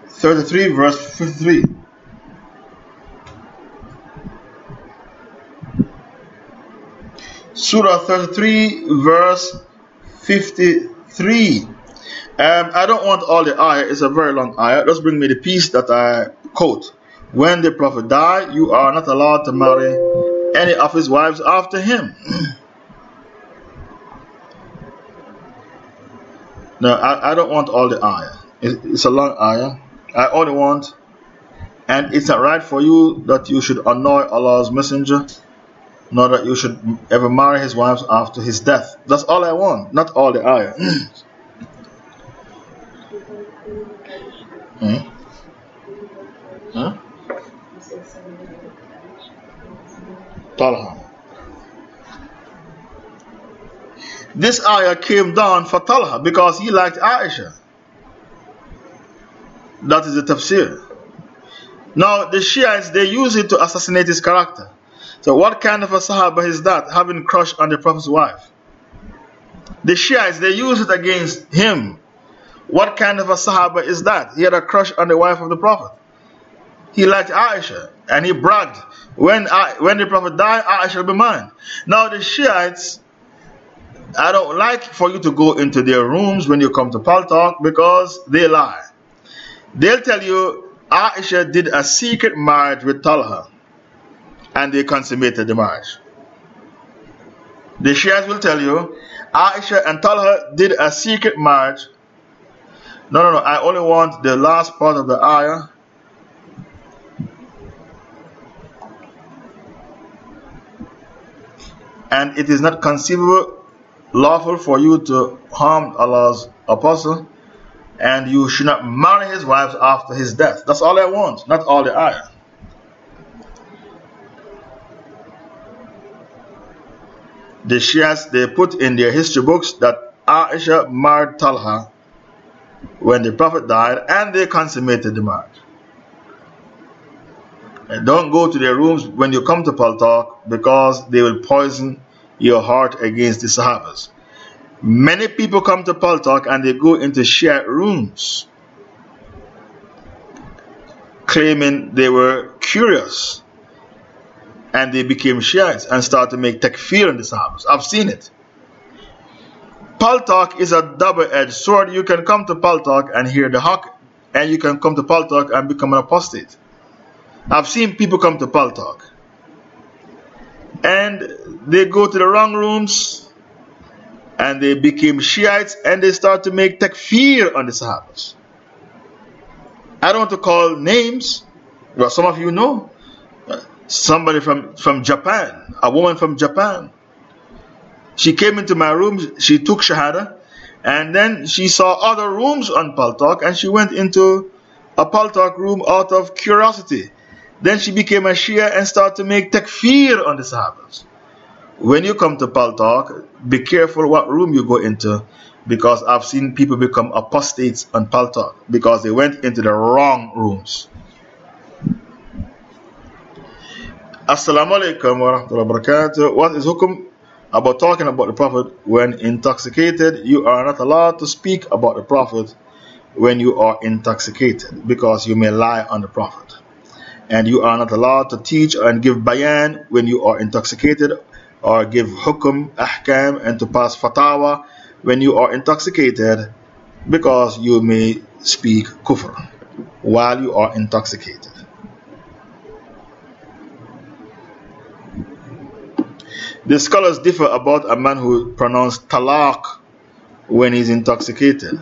33, verse 53. Surah 33, verse 53. Um, I don't want all the ayah, it's a very long ayah. Just bring me the piece that I quote. When the Prophet died, you are not allowed to marry any of his wives after him. no, I, I don't want all the ayah. It's a long ayah. I only want, and it's not right for you that you should annoy Allah's messenger, nor that you should ever marry his wives after his death. That's all I want, not all the ayah. hmm? Huh? Talha. This ayah came down for Talha because he liked Aisha. That is the tafsir. Now, the Shiites, they use it to assassinate his character. So, what kind of a Sahaba is that, having crush on the Prophet's wife? The Shiites, they use it against him. What kind of a Sahaba is that? He had a crush on the wife of the Prophet. He liked Aisha and he bragged, when, I, when the Prophet died, I shall be mine. Now, the Shiites, I don't like for you to go into their rooms when you come to Paltalk because they lie. They'll tell you Aisha did a secret marriage with Talha and they consummated the marriage. The Shias will tell you Aisha and Talha did a secret marriage. No, no, no. I only want the last part of the ayah. And it is not conceivable, lawful for you to harm Allah's apostle and you should not marry his wives after his death. That's all I want, not all the ayah. The Shias, they put in their history books that Aisha married Talha when the Prophet died and they consummated the marriage. And don't go to their rooms when you come to Paltalk because they will poison your heart against the Sahabas. Many people come to Paltalk and they go into shared rooms claiming they were curious and they became Shiites and started to make takfir in the Sahabas. I've seen it. Paltalk is a double edged sword. You can come to Paltalk and hear the haqq, and you can come to Paltalk and become an apostate. I've seen people come to Paltalk and they go to the wrong rooms and they became Shiites and they start to make takfir on the Sahabas. I don't want to call names, but some of you know. Somebody from, from Japan, a woman from Japan. She came into my room, she took Shahada, and then she saw other rooms on Paltalk, and she went into a Paltalk room out of curiosity. Then she became a Shia and started to make takfir on the Sahabas. When you come to Paltalk, be careful what room you go into because I've seen people become apostates on Paltalk because they went into the wrong rooms. Assalamu alaikum wa rahmatullahi wa barakatuh. What is hukum about talking about the Prophet when intoxicated? You are not allowed to speak about the Prophet when you are intoxicated because you may lie on the Prophet. And you are not allowed to teach and give bayan when you are intoxicated or give hukum, ahkam, and to pass fatawa when you are intoxicated because you may speak kufr while you are intoxicated. The scholars differ about a man who pronounced talaq when he's intoxicated.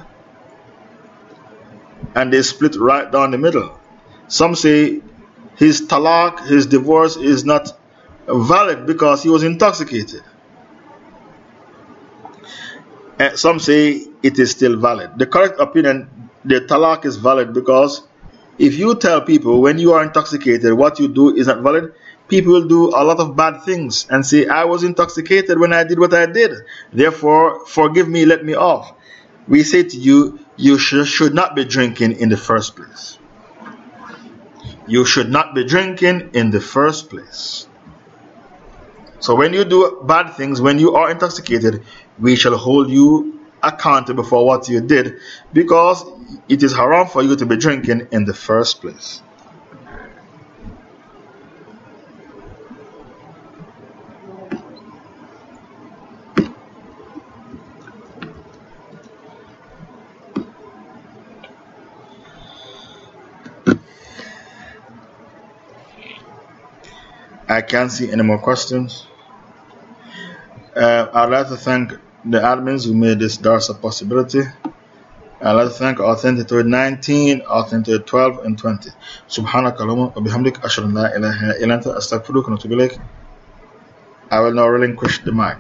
And they split right down the middle. Some say his talaq, his divorce, is not valid because he was intoxicated. And some say it is still valid. The correct opinion, the talaq is valid because if you tell people when you are intoxicated what you do is not valid, people will do a lot of bad things and say, I was intoxicated when I did what I did. Therefore, forgive me, let me off. We say to you, you sh should not be drinking in the first place. You should not be drinking in the first place. So, when you do bad things, when you are intoxicated, we shall hold you accountable for what you did because it is haram for you to be drinking in the first place. I can't see any more questions. Uh, I'd like to thank the admins who made this DARS a possibility. I'd like to thank Authenticator 19, Authenticator 12, and 20. سبحانك اللهم وبحمدك أشهد أن لا إله إلا أنت أستغفرك ونتوب إليك. I will now relinquish the mic.